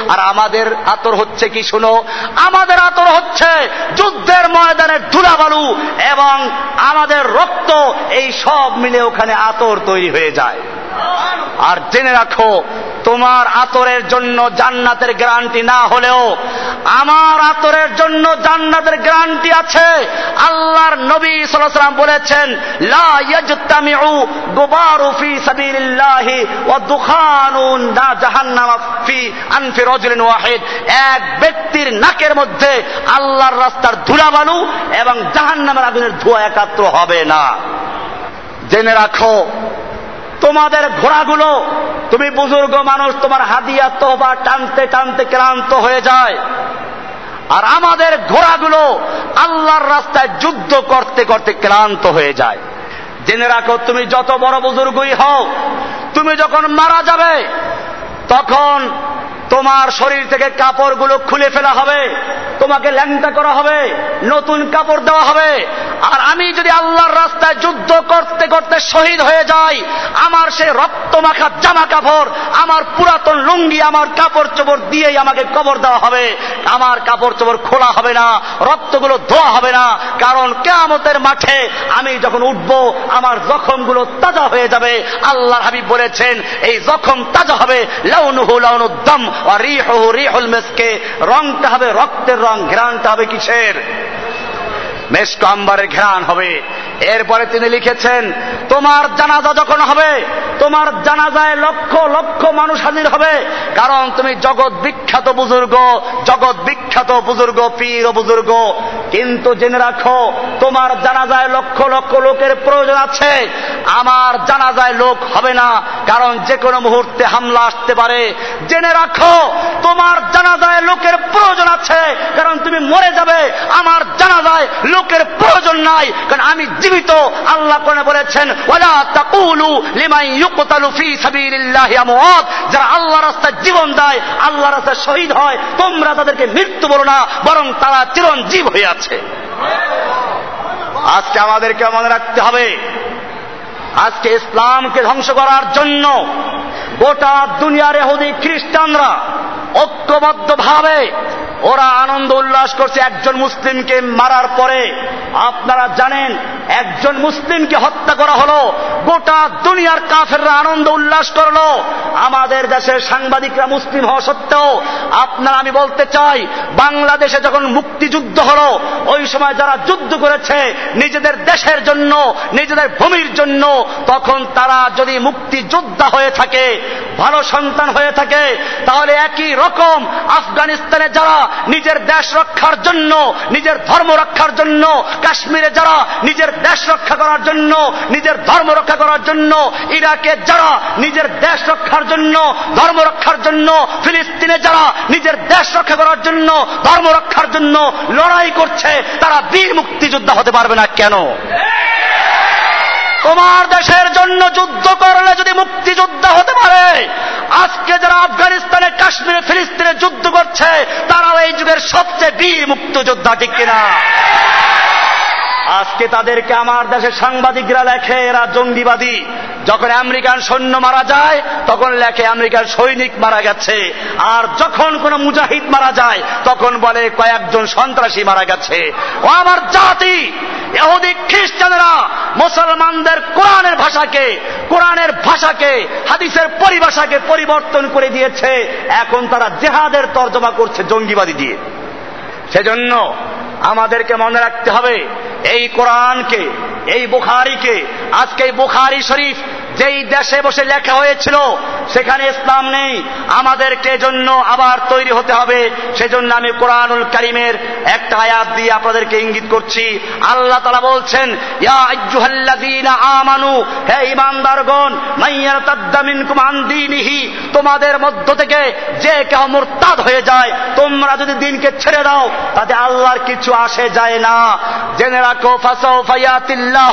আর আমাদের আতর হচ্ছে কি, শুনো, আমাদের আতর হচ্ছে যুদ্ধের ময়দানের ধুলাবালু এবং আমাদের রক্ত, এই সব মিলে ওখানে আতর তৈরি হয়ে যায়। আর জেনে রাখো, তোমার আতরের জন্য জান্নাতের গ্যারান্টি না হলেও আমার আতরের জন্য জান্নাতের গ্যারান্টি আছে। আল্লাহর নবী সাল্লাম বলেছেন এক ব্যক্তির নাকের মধ্যে আল্লাহর রাস্তার ধুলা ধুলাবালু এবং জাহান্নামের আগুনের ধোঁয়া একাত্র হবে না। জেনে রাখো তোমাদের ঘোড়াগুলো, তুমি বুজুর্গ মানুষ, তোমার হাদিয়া তোবা টানতে টানতে ক্লান্ত হয়ে যায়। আর আমাদের ঘোড়াগুলো আল্লাহর রাস্তায় যুদ্ধ করতে করতে ক্লান্ত হয়ে যায়। জেনে রাখো, তুমি যত বড় বুজুর্গই হও, তুমি যখন মারা যাবে, তখন তোমার শরীর থেকে কাপড়গুলো খুলে ফেলা হবে। তোমাকে ল্যাংটা করা হবে, নতুন কাপড় দেওয়া হবে। আর আমি যদি আল্লাহর রাস্তায় যুদ্ধ করতে করতে শহীদ হয়ে যাই, আমার সে রক্ত মাখা জামা কাপড়, আমার পুরাতন লুঙ্গি, আমার কাপড় চোপড় দিয়েই আমাকে কবর দেওয়া হবে। আমার কাপড় চোপড় খোলা হবে না, রক্তগুলো ধোয়া হবে না, কারণ কেয়ামতের মাঠে আমি যখন উঠব, আমার জখমগুলো তাজা হয়ে যাবে। আল্লাহ হাবিব বলেছেন, এই জখম তাজা হবে, লাউনুহু লাউনুদ্দম মেসকে রংটা হবে রক্তের রং ঘ্রাণটা হবে কিসের? মেস্ক আম্বারের ঘ্রাণ হবে। এরপরে তিনি লিখেছেন, তোমার জানাজা যখন হবে, তোমার জানাজায় লক্ষ লক্ষ মানুষ হাজির হবে। কারণ তুমি জগৎ বিখ্যাত বুজুর্গ, জগৎ বিখ্যাত বুজুর্গ, পীর বুজুর্গ। কিন্তু জেনে রাখো, তোমার জানাজায় লক্ষ লক্ষ লোকের প্রয়োজন আছে। আমার জানাজায় লোক হবে না, কারণ যে কোনো মুহূর্তে হামলা আসতে পারে। জেনে রাখো, তোমার জানাজায় লোকের প্রয়োজন আছে, কারণ তুমি মরে যাবে। আমার জানাজায় লোকের প্রয়োজন নাই, কারণ আমি জীবিত। আল্লাহ কোনে বলেছেন, ওয়ালা তাকুলু লিমান ইউকতালু ফি সাবিলিল্লাহি আমওয়াত। যারা আল্লাহ রাস্তায় জীবন দেয় আল্লাহ রাস্তায় শহীদ হয়, তোমরা তাদেরকে মৃত্যু বলো না, বরং তারা চিরঞ্জীব হয়ে আছে। আজকে আমাদেরকে মনে রাখতে হবে, আজকে ইসলামকে ধ্বংস করার জন্য গোটা দুনিয়ার এহুদি খ্রিস্টানরা ঐক্যবদ্ধ ভাবে ওরা আনন্দ উল্লাস করছে একজন মুসলিমকে মারার পরে। আপনারা জানেন, একজন মুসলিমকে হত্যা করা হলো, গোটা দুনিয়ার কাফেররা আনন্দ উল্লাস করল। আমাদের দেশের সাংবাদিকরা মুসলিম হওয়া সত্ত্বেও, আপনারা আমি বলতে চাই, বাংলাদেশে যখন মুক্তিযুদ্ধ হলো, ওই সময় যারা যুদ্ধ করেছে, নিজেদের দেশের জন্য, নিজেদের ভূমির জন্য, তখন তারা যদি মুক্তিযোদ্ধা হয়ে থাকে, ভালো সন্তান হয়ে থাকে, তাহলে একই রকম আফগানিস্তানে যারা নিজের দেশ রক্ষার জন্য, নিজের ধর্ম রক্ষার জন্য, কাশ্মীরে যারা নিজের দেশ রক্ষা করার জন্য, নিজের ধর্ম রক্ষা করার জন্য, ইরাকে যারা নিজের দেশ রক্ষার জন্য, ধর্ম রক্ষার জন্য, ফিলিস্তিনে যারা নিজের দেশ রক্ষা করার জন্য, ধর্ম রক্ষার জন্য লড়াই করছে, তারা বীর মুক্তিযোদ্ধা হতে পারবে না কেন? তোমার দেশের জন্য যুদ্ধ করলে যদি মুক্তিযোদ্ধা হতে পারে, আজকে যারা আফগানিস্তানে, কাশ্মীরে, ফিলিস্তিনে যুদ্ধ করছে, তারাও এই যুগের সবচেয়ে বীর মুক্তিযোদ্ধা ঠিক কিনা? আজকে তাদেরকে আমার দেশের সাংবাদিকরা লেখে, এরা জঙ্গিবাদী। যখন আমেরিকান সৈন্য মারা যায়, তখন লেখে আমেরিকান সৈনিক মারা গেছে। আর যখন কোন মুজাহিদ মারা যায়, তখন বলে কয়েকজন সন্ত্রাসী মারা গেছে। ও আমার জাতি এহুদি খ্রিস্টানরা, মুসলমানদের কোরআনের ভাষাকে কোরআনের ভাষাকে, হাদিসের পরিভাষাকে পরিবর্তন করে দিয়েছে। এখন তারা জেহাদের তর্জমা করছে জঙ্গিবাদী দিয়ে। সেজন্য আমাদেরকে মনে রাখতে হবে এই কোরআনকে এই বুখারিকে আজকে এই বুখারি শরীফ যেই দেশে বসে লেখা হয়েছিল, সেখানে ইসলাম নেই। আমাদেরকে জন্য আবার তৈরি হতে হবে। সেজন্য আমি কোরআনুল করিমের একটা আয়াত দিয়ে আপনাদেরকে ইঙ্গিত করছি। আল্লাহ তালা বলছেন আমানু, হে দীনিহি, তোমাদের মধ্য থেকে যে কেউ মুরতাদ হয়ে যায়, তোমরা যদি দিনকে ছেড়ে দাও, তাতে আল্লাহর কিছু আসে যায় না। জেনে রাখো ফাসাও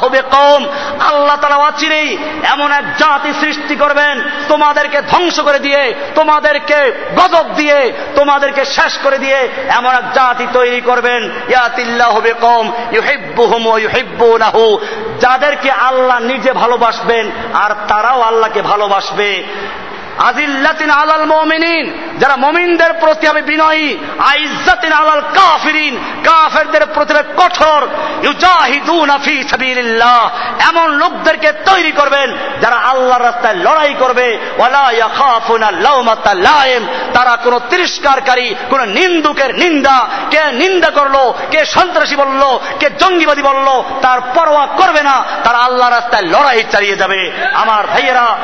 হবে কম আল্লাহ তারা অচিরেই এমন এক জাতি সৃষ্টি করবেন, তোমাদেরকে ধ্বংস করে দিয়ে, তোমাদেরকে গজব দিয়ে, তোমাদেরকে শেষ করে দিয়ে এমন এক জাতি তৈরি করবেন, ইয়াতিল্লাহ হবে কম ইউহিব্বুহুম ওয়া ইউহিব্বুনাহু। যাদেরকে আল্লাহ নিজে ভালোবাসবেন, আর তারাও আল্লাহকে ভালোবাসবে। আজিল্লাতিন আলাল মমিনিন, যারা মমিনদের প্রতি হবে বিনয়ী, আইজ্জাতিন আলাল কাফিরিন, কাফেরদের প্রতি কঠোর, ইউজাহিদুনা ফি সাবিলিল্লাহ, এমন লোকদেরকে তৈরি করবেন যারা আল্লাহর রাস্তায় লড়াই করবে, ওয়ালা ইয়াখাফুনা লাউমাতা তারা কোনো তিরস্কারকারী, কোন নিন্দুকের নিন্দা, কে নিন্দা করল, কে সন্ত্রাসী বলল, কে জঙ্গিবাদী বলল, তার পরোয়া করবে না, তারা আল্লাহ রাস্তায় লড়াই চালিয়ে যাবে। আমার ভাইয়েরা,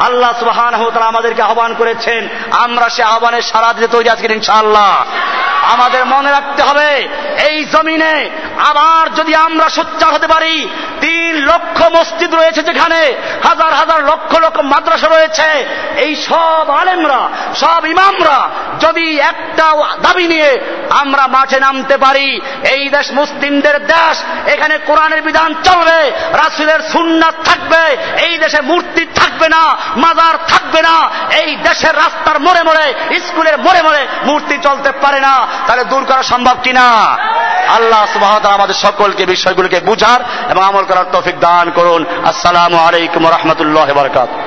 আল্লাহ সুবহান আমাদেরকে আহ্বান করেছেন, আমরা সে আহ্বানের সারা দিতে তৈরি আজকে ইনশাআল্লাহ। আমাদের মনে রাখতে হবে, এই জমিনে আবার যদি আমরা সোচ্চার হতে পারি, তিন লক্ষ মসজিদ রয়েছে যেখানে হাজার হাজার লক্ষ লক্ষ মাদ্রাসা রয়েছে। এই সব আলেমরা, সব ইমামরা যদি একটা দাবি নিয়ে আমরা মাঠে নামতে পারি, এই দেশ মুসলিমদের দেশ, এখানে কোরআনের বিধান চলবে, রাসুলের সুন্নাত থাকবে, এই দেশে মূর্তি থাকবে না, মাজার থাকবে না এই দেশের রাস্তার মোড়ে মোড়ে, স্কুলের মোড়ে মোড়ে মূর্তি চলতে পারে না। তাহলে দূর করা সম্ভব কিনা? আল্লাহ সুবাহ আমাদের সকলকে বিষয়গুলোকে বুঝার এবং আমল করার তৌফিক দান করুন। আসসালামু আলাইকুম রহমতুল্লাহ বরকাত